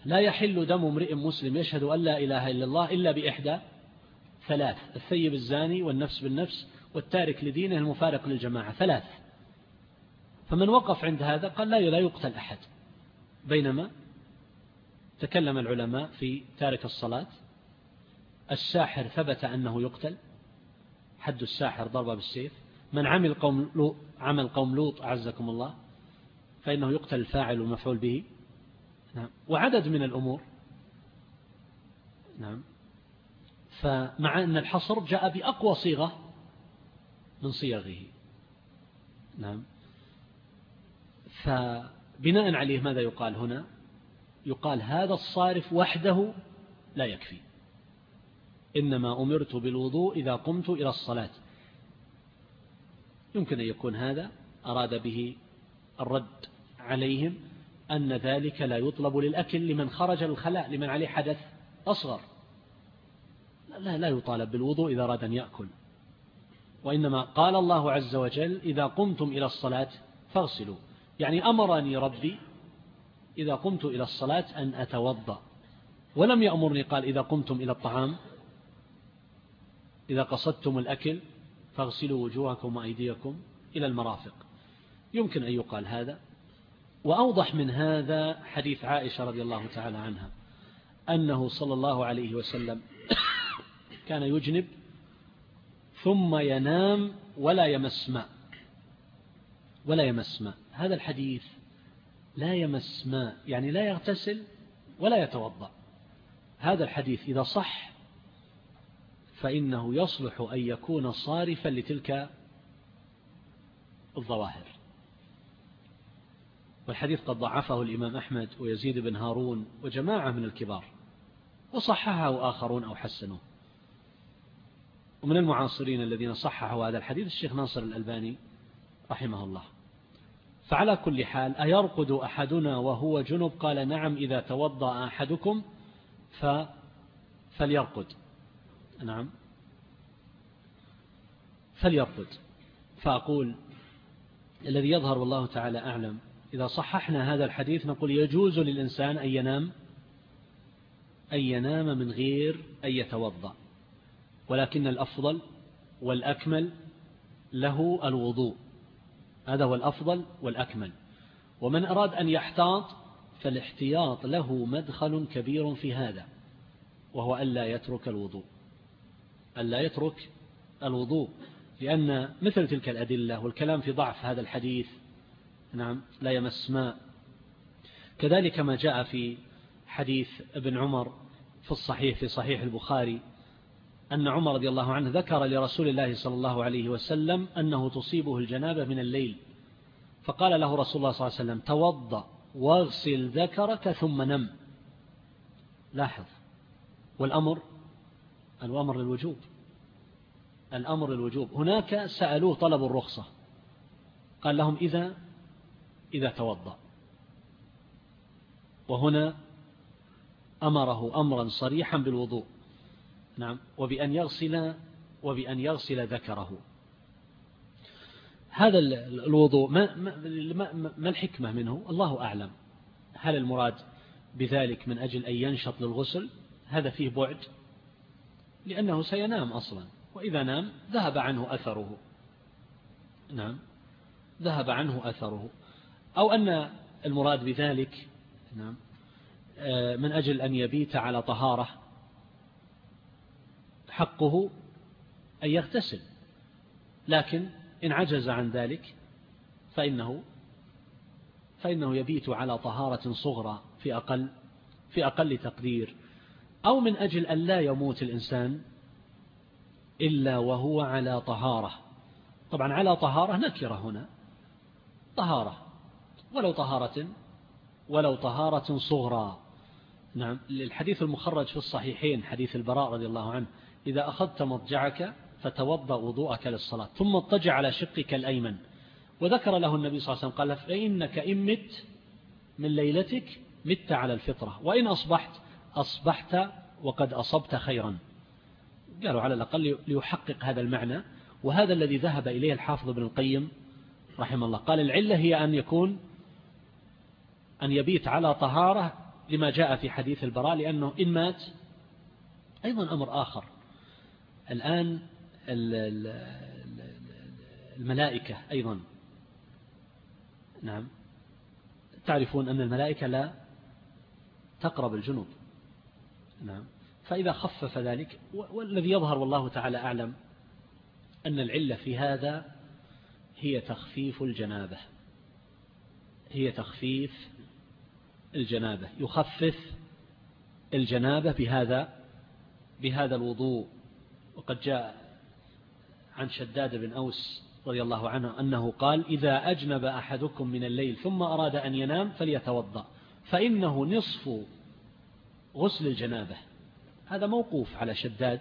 لا يحل دم امرئ مسلم يشهد أن لا إله إلا الله إلا بإحدى ثلاث الثيب الزاني والنفس بالنفس والتارك لدينه المفارق للجماعة ثلاث. فمن وقف عند هذا قال لا لا يقتل أحد. بينما تكلم العلماء في تارك الصلاة الساحر ثبت أنه يقتل حد الساحر ضربة بالسيف. من عمل قوم لوط عمل قوم لوط أعزكم الله فإنه يقتل الفاعل والمفعول به. نعم. وعدد من الأمور. نعم. فمع أن الحصر جاء بأقوى صيغة من صيغه نعم. فبناء عليه ماذا يقال هنا؟ يقال هذا الصارف وحده لا يكفي. إنما أمرت بالوضوء إذا قمت إلى الصلاة. يمكن أن يكون هذا أراد به الرد. عليهم أن ذلك لا يطلب للأكل لمن خرج الخلاء لمن عليه حدث أصغر. لا لا يطالب بالوضوء إذا أراد أن يأكل. وإنما قال الله عز وجل إذا قمتم إلى الصلاة فاغسلوا. يعني أمرني ربي إذا قمت إلى الصلاة أن أتوضأ. ولم يأمرني قال إذا قمتم إلى الطعام إذا قصدتم الأكل فاغسلوا وجوهكم وأيديكم إلى المرافق. يمكن أن يقال هذا وأوضح من هذا حديث عائشة رضي الله تعالى عنها أنه صلى الله عليه وسلم كان يجنب ثم ينام ولا يمس ماء ولا يمس ماء. هذا الحديث لا يمس ماء يعني لا يغتسل ولا يتوضأ. هذا الحديث إذا صح فإنه يصلح أن يكون صارفا لتلك الظواهر. والحديث قد ضعفه الإمام أحمد ويزيد بن هارون وجماعة من الكبار وصححه آخرون أو حسنوه. ومن المعاصرين الذين صححوا هذا الحديث الشيخ ناصر الألباني رحمه الله. فعلى كل حال أيرقد أحدنا وهو جنب؟ قال نعم إذا توضأ أحدكم ف فليرقد. نعم. فليرقد. فأقول الذي يظهر والله تعالى أعلم إذا صححنا هذا الحديث نقول يجوز للإنسان أن ينام أن ينام من غير أن يتوضأ ولكن الأفضل والأكمل له الوضوء هذا هو الأفضل والأكمل. ومن أراد أن يحتاط فالاحتياط له مدخل كبير في هذا وهو ألا يترك الوضوء ألا يترك الوضوء لأن مثل تلك الأدلة والكلام في ضعف هذا الحديث نعم لا يمس ماء. كذلك ما جاء في حديث ابن عمر في الصحيح في صحيح البخاري أن عمر رضي الله عنه ذكر لرسول الله صلى الله عليه وسلم أنه تصيبه الجنابة من الليل. فقال له رسول الله صلى الله عليه وسلم توضأ واغسل ذكرك ثم نم. لاحظ والأمر الأمر للوجوب. الأمر للوجوب. هناك سألوه طلبوا الرخصة. قال لهم إذا إذا توضأ. وهنا أمره أمرا صريحا بالوضوء. نعم. وبأن يغسل وبأن يغسل ذكره. هذا الوضوء ما, ما, ما الحكمة منه؟ الله أعلم. هل المراد بذلك من أجل أن ينشط للغسل؟ هذا فيه بعد. لأنه سينام أصلا. وإذا نام ذهب عنه أثره. نعم. ذهب عنه أثره. أو أن المراد بذلك نعم آه، من أجل أن يبيت على طهارة حقه أن يغتسل. لكن إن عجز عن ذلك فإنه فإنه يبيت على طهارة صغرى في أقل في أقل تقدير. أو من أجل أن لا يموت الإنسان إلا وهو على طهارة. طبعا على طهارة نكرة هنا. طهارة. ولو طهارة ولو طهارة صغرى. نعم الحديث المخرج في الصحيحين حديث البراء رضي الله عنه إذا أخذت مضجعك فتوضأ وضوءك للصلاة ثم اضطجع على شقك الأيمن. وذكر له النبي صلى الله عليه وسلم قال فإنك إن مت من ليلتك مت على الفطرة وإن أصبحت أصبحت وقد أصبت خيرا. قالوا على الأقل ليحقق هذا المعنى وهذا الذي ذهب إليه الحافظ ابن القيم رحمه الله. قال العلة هي أن يكون أن يبيت على طهارة لما جاء في حديث البراء لأنه إن مات أيضا أمر آخر. الآن الملائكة أيضا. نعم. تعرفون أن الملائكة لا تقرب الجنوب. نعم. فإذا خفف ذلك والذي يظهر والله تعالى أعلم أن العلة في هذا هي تخفيف الجنابة. هي تخفيف الجنابة يخفف الجنابة بهذا بهذا الوضوء. وقد جاء عن شداد بن أوس رضي الله عنه أنه قال إذا أجنب أحدكم من الليل ثم أراد أن ينام فليتوضأ فإنه نصف غسل الجنابة. هذا موقوف على شداد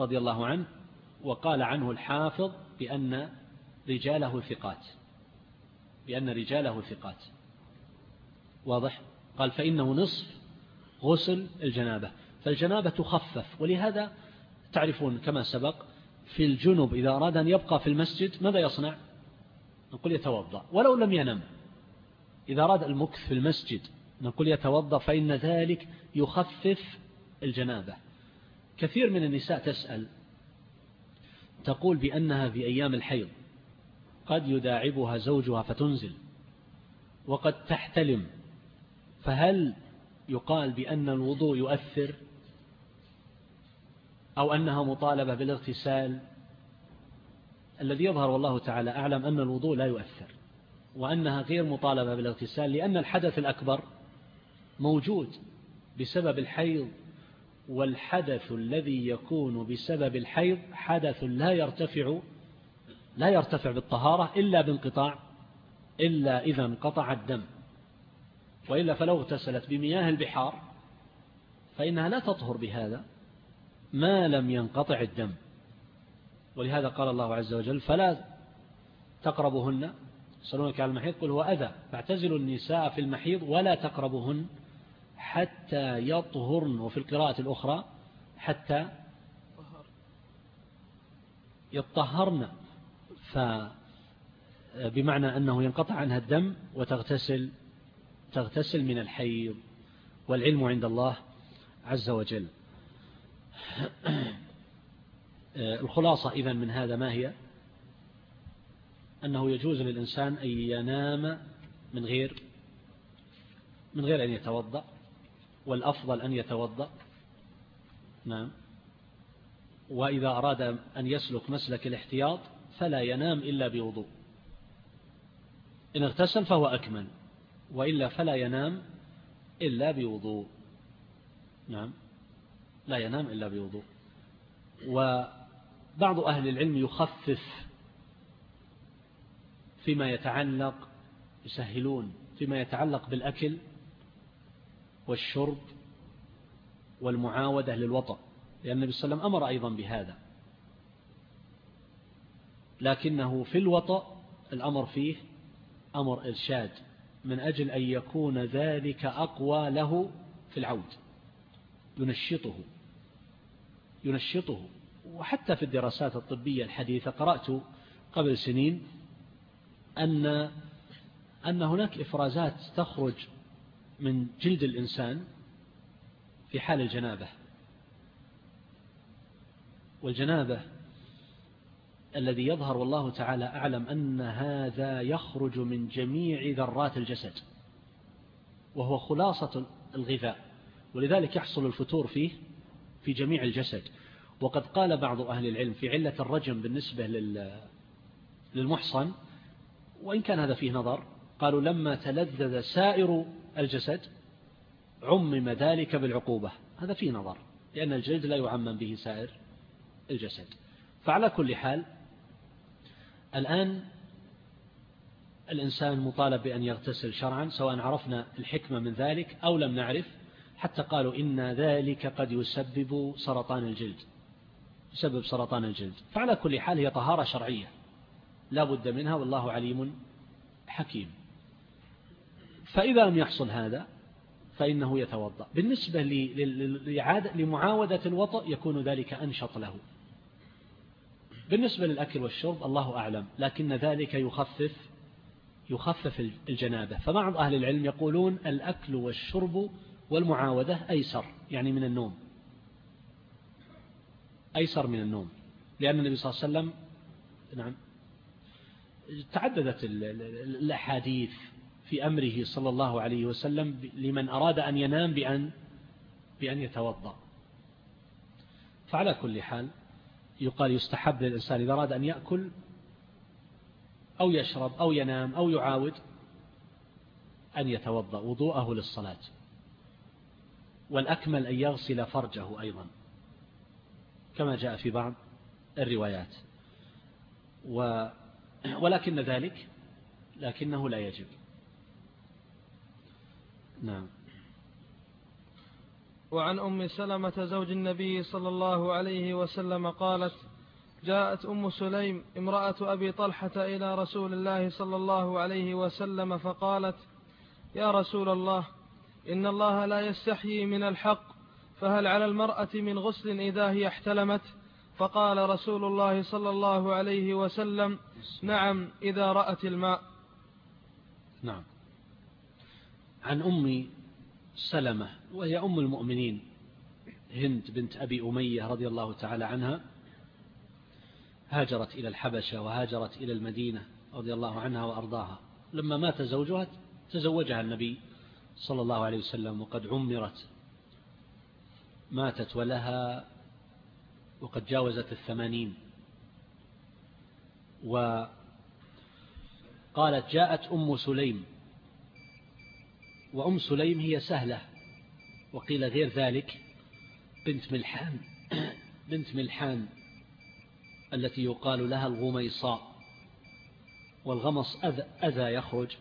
رضي الله عنه وقال عنه الحافظ بأن رجاله ثقات بأن رجاله ثقات واضح؟ قال فإنه نصف غسل الجنابة. فالجنابة تخفف ولهذا تعرفون كما سبق في الجنب إذا أراد أن يبقى في المسجد ماذا يصنع؟ نقول يتوضأ ولو لم ينم. إذا أراد المكث في المسجد نقول يتوضأ فإن ذلك يخفف الجنابة. كثير من النساء تسأل تقول بأنها في أيام الحيض قد يداعبها زوجها فتنزل وقد تحتلم. فهل يقال بأن الوضوء يؤثر أو أنها مطالبة بالاغتسال؟ الذي يظهر والله تعالى أعلم أن الوضوء لا يؤثر وأنها غير مطالبة بالاغتسال لأن الحدث الأكبر موجود بسبب الحيض والحدث الذي يكون بسبب الحيض حدث لا يرتفع لا يرتفع بالطهارة إلا بانقطاع إلا إذا انقطع الدم. وإلا فلو اغتسلت بمياه البحار فإنها لا تطهر بهذا ما لم ينقطع الدم. ولهذا قال الله عز وجل فلا تقربهن. يسألونك على المحيض؟ قل هو أذى. فاعتزلوا النساء في المحيض ولا تقربهن حتى يطهرن. وفي القراءة الأخرى حتى يطهرن. فبمعنى أنه ينقطع عنها الدم وتغتسل تغتسل من الحيض والعلم عند الله عز وجل. الخلاصة إذن من هذا ما هي؟ أنه يجوز للإنسان أن ينام من غير من غير أن يتوضأ والأفضل أن يتوضأ. نعم. وإذا أراد أن يسلك مسلك الاحتياط فلا ينام إلا بوضوء. إن اغتسل فهو أكمل. وإلا فلا ينام إلا بوضوء. نعم. لا ينام إلا بوضوء. وبعض أهل العلم يخفف فيما يتعلق يسهلون فيما يتعلق بالأكل والشرب والمعاودة للوطأ. لأن النبي صلى الله عليه وسلم أمر أيضا بهذا. لكنه في الوطأ الأمر فيه أمر إرشاد. من أجل أن يكون ذلك أقوى له في العود. ينشطه. ينشطه. وحتى في الدراسات الطبية الحديثة قرأت قبل سنين أن أن هناك إفرازات تخرج من جلد الإنسان في حال الجنابة. والجنابة الذي يظهر والله تعالى أعلم أن هذا يخرج من جميع ذرات الجسد وهو خلاصة الغذاء ولذلك يحصل الفتور فيه في جميع الجسد. وقد قال بعض أهل العلم في علة الرجم بالنسبة للمحصن وإن كان هذا فيه نظر قالوا لما تلذذ سائر الجسد عمم ذلك بالعقوبة. هذا فيه نظر لأن الجلد لا يعمم به سائر الجسد. فعلى كل حال الآن الإنسان مطالب بأن يغتسل شرعا سواء عرفنا الحكمة من ذلك أو لم نعرف حتى قالوا إن ذلك قد يسبب سرطان الجلد. يسبب سرطان الجلد. فعلى كل حال هي طهارة شرعية. لا بد منها والله عليم حكيم. فإذا لم يحصل هذا فإنه يتوضأ. بالنسبة لمعاودة الوطأ يكون ذلك أنشط له. بالنسبة للأكل والشرب الله أعلم. لكن ذلك يخفف يخفف الجنابة. فبعض أهل العلم يقولون الأكل والشرب والمعاودة أيسر يعني من النوم. أيسر من النوم. لأن النبي صلى الله عليه وسلم نعم تعددت الأحاديث في أمره صلى الله عليه وسلم لمن أراد أن ينام بأن بأن يتوضأ. فعلى كل حال يقال يستحب للإنسان إذا أراد أن يأكل أو يشرب أو ينام أو يعاود أن يتوضأ وضوءه للصلاة. والأكمل أن يغسل فرجه أيضا. كما جاء في بعض الروايات. و ولكن ذلك لكنه لا يجب. نعم. وعن أم سلمة زوج النبي صلى الله عليه وسلم قالت جاءت أم سليم امرأة أبي طلحة إلى رسول الله صلى الله عليه وسلم فقالت يا رسول الله إن الله لا يستحيي من الحق فهل على المرأة من غسل إذا هي احتلمت؟ فقال رسول الله صلى الله عليه وسلم نعم إذا رأت الماء. نعم. عن أم سلمة وهي أم المؤمنين. هند بنت أبي أمية رضي الله تعالى عنها هاجرت إلى الحبشة وهاجرت إلى المدينة رضي الله عنها وأرضاها. لما مات زوجها تزوجها النبي صلى الله عليه وسلم وقد عمرت. ماتت ولها وقد جاوزت الثمانين. وقالت جاءت أم سليم وأم سليم هي سهلة. وقيل غير ذلك بنت ملحان بنت ملحان التي يقال لها الغميصاء. والغمص أذى, أذى يخرج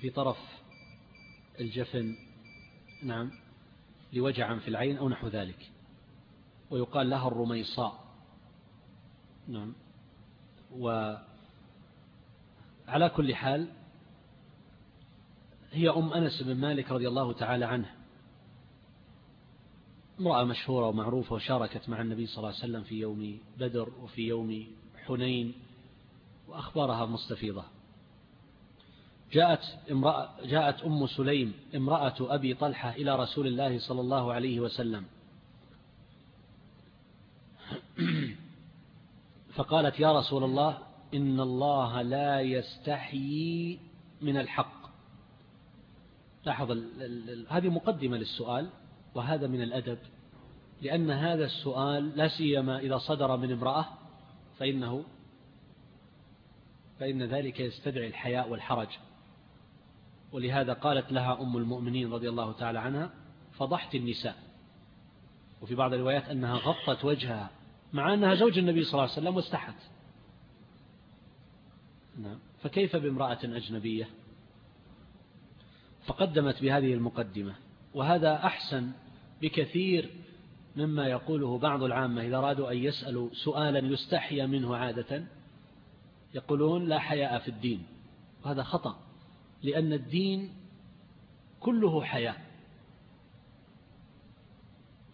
في طرف الجفن نعم لوجع في العين أو نحو ذلك. ويقال لها الرميصاء. نعم. وعلى كل حال هي أم أنس بن مالك رضي الله تعالى عنه. امرأة مشهورة ومعروفة وشاركت مع النبي صلى الله عليه وسلم في يوم بدر وفي يوم حنين وأخبارها مستفيضة. جاءت, امرأة جاءت أم سليم امرأة أبي طلحة إلى رسول الله صلى الله عليه وسلم. فقالت يا رسول الله إن الله لا يستحيي من الحق. لاحظ هذه مقدمة للسؤال وهذا من الأدب لأن هذا السؤال لا سيما إذا صدر من امرأة فإنه فإن ذلك يستدعي الحياء والحرج. ولهذا قالت لها أم المؤمنين رضي الله تعالى عنها فضحت النساء. وفي بعض الروايات أنها غطت وجهها مع أنها زوج النبي صلى الله عليه وسلم واستحت. نعم. فكيف بامرأة أجنبية؟ فقدمت بهذه المقدمة وهذا أحسن بكثير مما يقوله بعض العامة إذا أرادوا أن يسألوا سؤالا يستحيا منه عادة يقولون لا حياء في الدين وهذا خطأ لأن الدين كله حياء.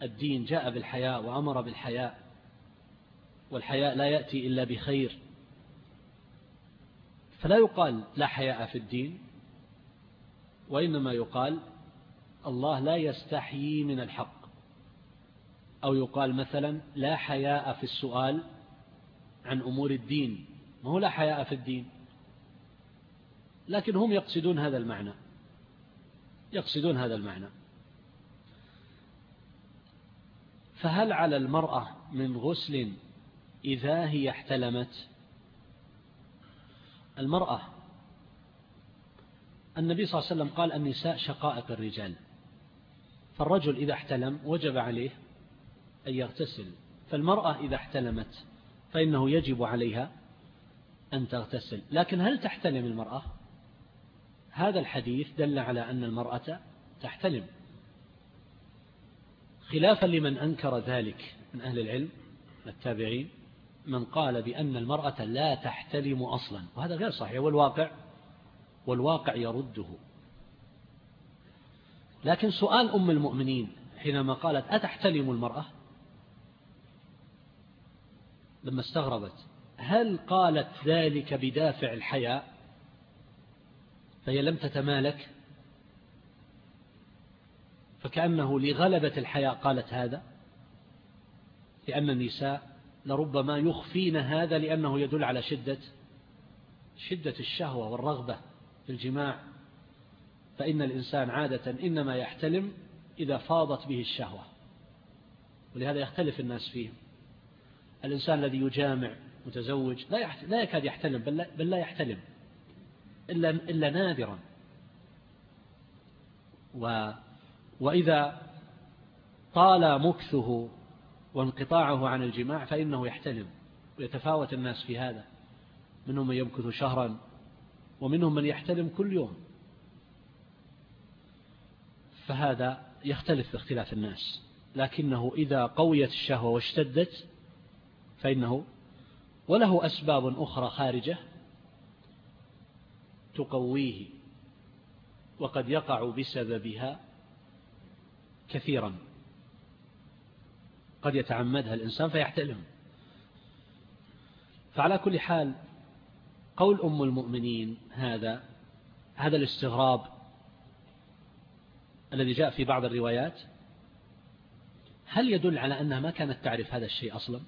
الدين جاء بالحياء وأمر بالحياء والحياء لا يأتي إلا بخير. فلا يقال لا حياء في الدين وإنما يقال الله لا يستحيي من الحق. أو يقال مثلا لا حياء في السؤال عن أمور الدين. ما هو لا حياء في الدين؟ لكن هم يقصدون هذا المعنى. يقصدون هذا المعنى. فهل على المرأة من غسل إذا هي احتلمت؟ المرأة النبي صلى الله عليه وسلم قال النساء شقائق الرجال. فالرجل إذا احتلم وجب عليه أن يغتسل. فالمرأة إذا احتلمت فإنه يجب عليها أن تغتسل. لكن هل تحتلم المرأة؟ هذا الحديث دل على أن المرأة تحتلم. خلافا لمن أنكر ذلك من أهل العلم التابعين من قال بأن المرأة لا تحتلم أصلا. وهذا غير صحيح والواقع والواقع يرده. لكن سؤال أم المؤمنين حينما قالت أتحتلم المرأة؟ لما استغربت. هل قالت ذلك بدافع الحياء؟ فهي لم تتمالك. فكأنه لغلبة الحياء قالت هذا. لأن النساء لربما يخفين هذا لأنه يدل على شدة شدة الشهوة والرغبة. الجماع فإن الإنسان عادة إنما يحتلم إذا فاضت به الشهوة ولهذا يختلف الناس فيه. الإنسان الذي يجامع متزوج لا لا يكاد يحتلم بل لا, بل لا يحتلم إلا, إلا نادرا. و وإذا طال مكثه وانقطاعه عن الجماع فإنه يحتلم ويتفاوت الناس في هذا منهم من يمكث شهرا ومنهم من يحتلم كل يوم. فهذا يختلف باختلاف الناس. لكنه إذا قويت الشهوة واشتدت فإنه وله أسباب أخرى خارجة تقويه وقد يقع بسببها كثيرا. قد يتعمدها الإنسان فيحتلم فعلى كل حال قول أم المؤمنين هذا هذا الاستغراب الذي جاء في بعض الروايات؟ هل يدل على أنها ما كانت تعرف هذا الشيء أصلا؟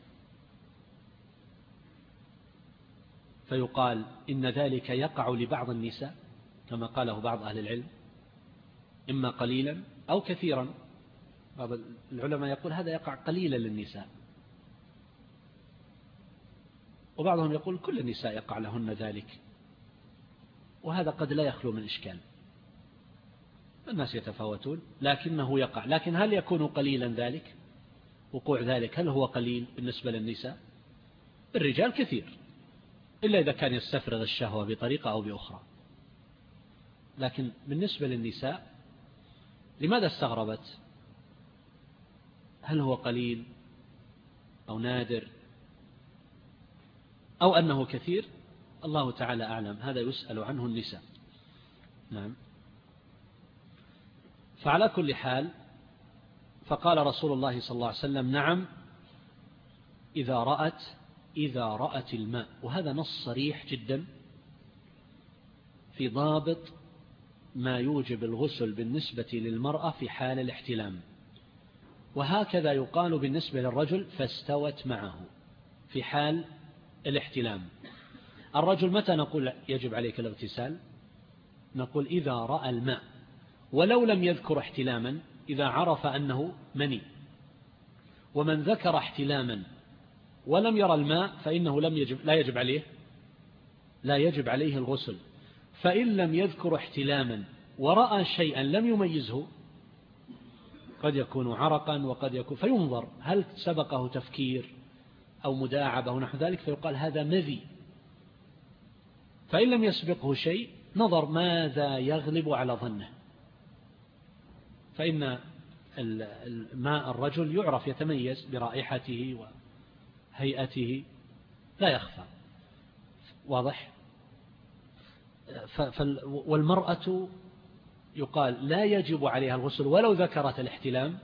فيقال إن ذلك يقع لبعض النساء كما قاله بعض أهل العلم إما قليلا أو كثيرا. بعض العلماء يقول هذا يقع قليلا للنساء. وبعضهم يقول كل النساء يقع لهن ذلك. وهذا قد لا يخلو من إشكال. الناس يتفاوتون لكنه يقع. لكن هل يكون قليلا ذلك؟ وقوع ذلك هل هو قليل بالنسبة للنساء؟ الرجال كثير إلا إذا كان يستفرغ الشهوة بطريقة أو بأخرى. لكن بالنسبة للنساء لماذا استغربت؟ هل هو قليل أو نادر؟ أو أنه كثير الله تعالى أعلم. هذا يسأل عنه النساء. نعم. فعلى كل حال فقال رسول الله صلى الله عليه وسلم نعم إذا رأت إذا رأت الماء. وهذا نص صريح جدا في ضابط ما يوجب الغسل بالنسبة للمرأة في حال الاحتلام. وهكذا يقال بالنسبة للرجل فاستوت معه في حال الاحتلام. الرجل متى نقول يجب عليك الاغتسال؟ نقول إذا رأى الماء ولو لم يذكر احتلاما إذا عرف أنه مني. ومن ذكر احتلاما ولم يرى الماء فإنه لم يجب لا يجب عليه لا يجب عليه الغسل. فإن لم يذكر احتلاما ورأى شيئا لم يميزه قد يكون عرقا وقد يكون فينظر هل سبقه تفكير؟ أو مداعبة أو نحو ذلك فيقال هذا مذي فإن لم يسبقه شيء نظر ماذا يغلب على ظنه. فإن ماء الرجل يعرف يتميز برائحته وهيئته لا يخفى. واضح؟ والمرأة يقال لا يجب عليها الغسل ولو ذكرت الاحتلام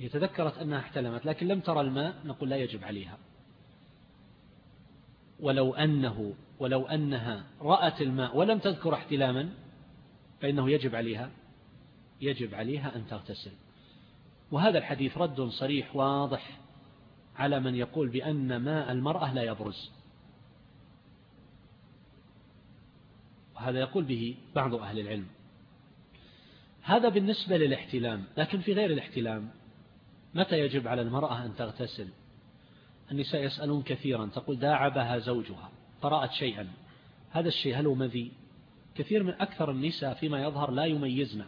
هي تذكرت أنها احتلمت لكن لم ترى الماء نقول لا يجب عليها. ولو أنه ولو أنها رأت الماء ولم تذكر احتلاما فإنه يجب عليها يجب عليها أن تغتسل. وهذا الحديث رد صريح واضح على من يقول بأن ماء المرأة لا يبرز. وهذا يقول به بعض أهل العلم. هذا بالنسبة للاحتلام لكن في غير الاحتلام. متى يجب على المرأة أن تغتسل؟ النساء يسألون كثيرا تقول داعبها زوجها فرأت شيئا. هذا الشيء هل هو مذي؟ كثير من أكثر النساء فيما يظهر لا يميزن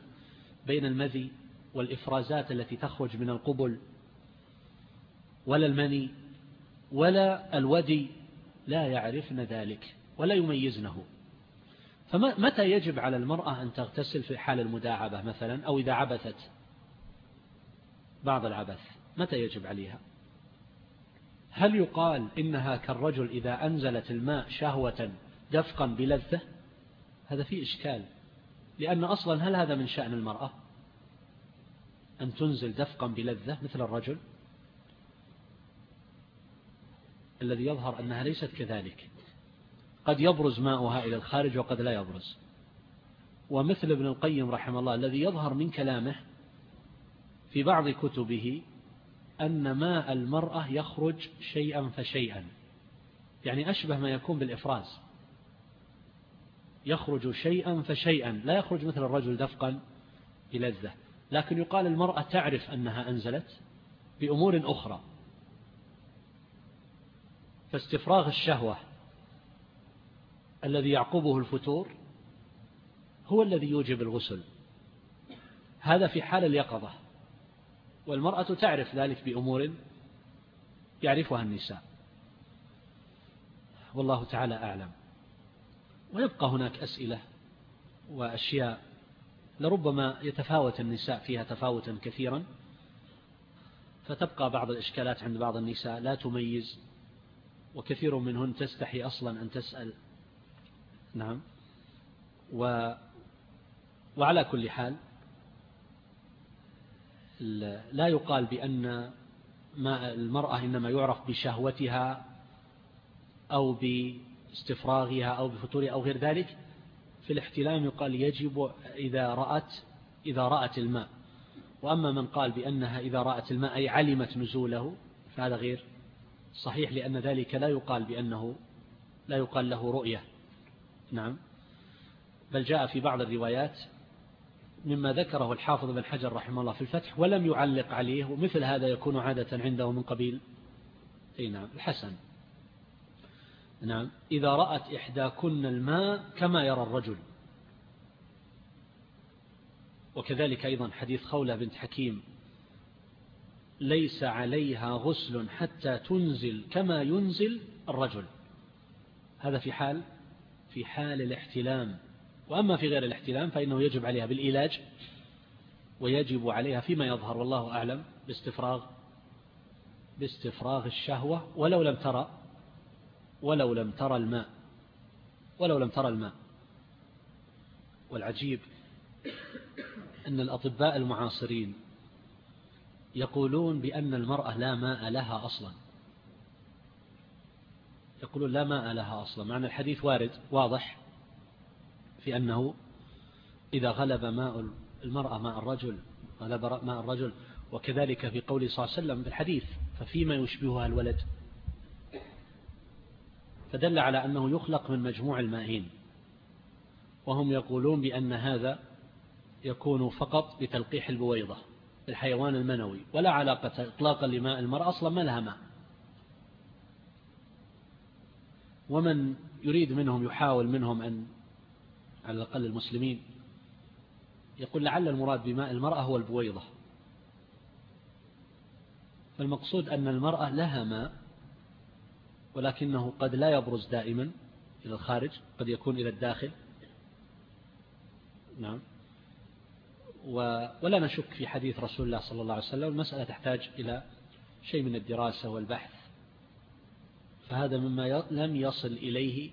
بين المذي والإفرازات التي تخرج من القبل ولا المني ولا الودي لا يعرفن ذلك ولا يميزنه. فمتى يجب على المرأة أن تغتسل في حال المداعبة مثلا أو إذا عبثت؟ بعض العبث. متى يجب عليها؟ هل يقال إنها كالرجل إذا أنزلت الماء شهوة دفقا بلذة؟ هذا فيه إشكال. لأن أصلا هل هذا من شأن المرأة؟ أن تنزل دفقا بلذة مثل الرجل؟ الذي يظهر أنها ليست كذلك. قد يبرز ماؤها إلى الخارج وقد لا يبرز. ومثل ابن القيم رحمه الله الذي يظهر من كلامه في بعض كتبه أن ماء المرأة يخرج شيئا فشيئا. يعني أشبه ما يكون بالإفراز. يخرج شيئا فشيئا. لا يخرج مثل الرجل دفقا بلذة لكن يقال المرأة تعرف أنها أنزلت بأمور أخرى. فاستفراغ الشهوة الذي يعقبه الفتور هو الذي يوجب الغسل. هذا في حال اليقظة. والمرأة تعرف ذلك بأمور يعرفها النساء. والله تعالى أعلم. ويبقى هناك أسئلة وأشياء لربما يتفاوت النساء فيها تفاوتا كثيرا. فتبقى بعض الإشكالات عند بعض النساء لا تميز وكثير منهن تستحي أصلا أن تسأل. نعم. و وعلى كل حال لا يقال بأن ما المرأة إنما يعرف بشهوتها أو باستفراغها أو بفتورها أو غير ذلك في الاحتلام يقال يجب إذا رأت إذا رأت الماء. وأما من قال بأنها إذا رأت الماء أي علمت نزوله فهذا غير صحيح لأن ذلك لا يقال بأنه لا يقال له رؤية. نعم. بل جاء في بعض الروايات مما ذكره الحافظ بن حجر رحمه الله في الفتح ولم يعلق عليه ومثل هذا يكون عادة عنده من قبيل. أي نعم الحسن. نعم إذا رأت إحداكن الماء كما يرى الرجل. وكذلك أيضا حديث خولة بنت حكيم ليس عليها غسل حتى تنزل كما ينزل الرجل. هذا في حال في حال الاحتلام. وأما في غير الاحتلام فإنه يجب عليها بالإيلاج ويجب عليها فيما يظهر والله أعلم باستفراغ باستفراغ الشهوة ولو لم ترى ولو لم ترى الماء ولو لم ترى الماء والعجيب أن الأطباء المعاصرين يقولون بأن المرأة لا ماء لها أصلا يقولون لا ماء لها أصلا معنى الحديث وارد واضح في أنه إذا غلب ماء المرأة ماء الرجل غلب ماء الرجل. وكذلك في قوله صلى الله عليه وسلم بالحديث ففيما يشبهها الولد. فدل على أنه يخلق من مجموع المائين. وهم يقولون بأن هذا يكون فقط بتلقيح البويضة الحيوان المنوي ولا علاقة إطلاقا لماء المرأة أصلا ما لها ماء. ومن يريد منهم يحاول منهم أن على الأقل المسلمين يقول لعل المراد بماء المرأة هو البويضة. فالمقصود أن المرأة لها ماء ولكنه قد لا يبرز دائما إلى الخارج قد يكون إلى الداخل. نعم. ولا نشك في حديث رسول الله صلى الله عليه وسلم المسألة تحتاج إلى شيء من الدراسة والبحث فهذا مما لم يصل إليه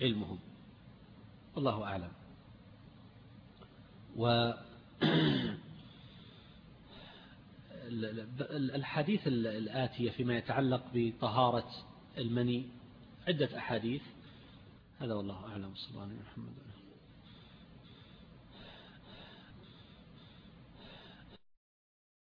علمهم. والله أعلم. و الحديث الآتية فيما يتعلق بطهارة المني عدة أحاديث. هذا والله أعلم. صلى الله عليه وسلم.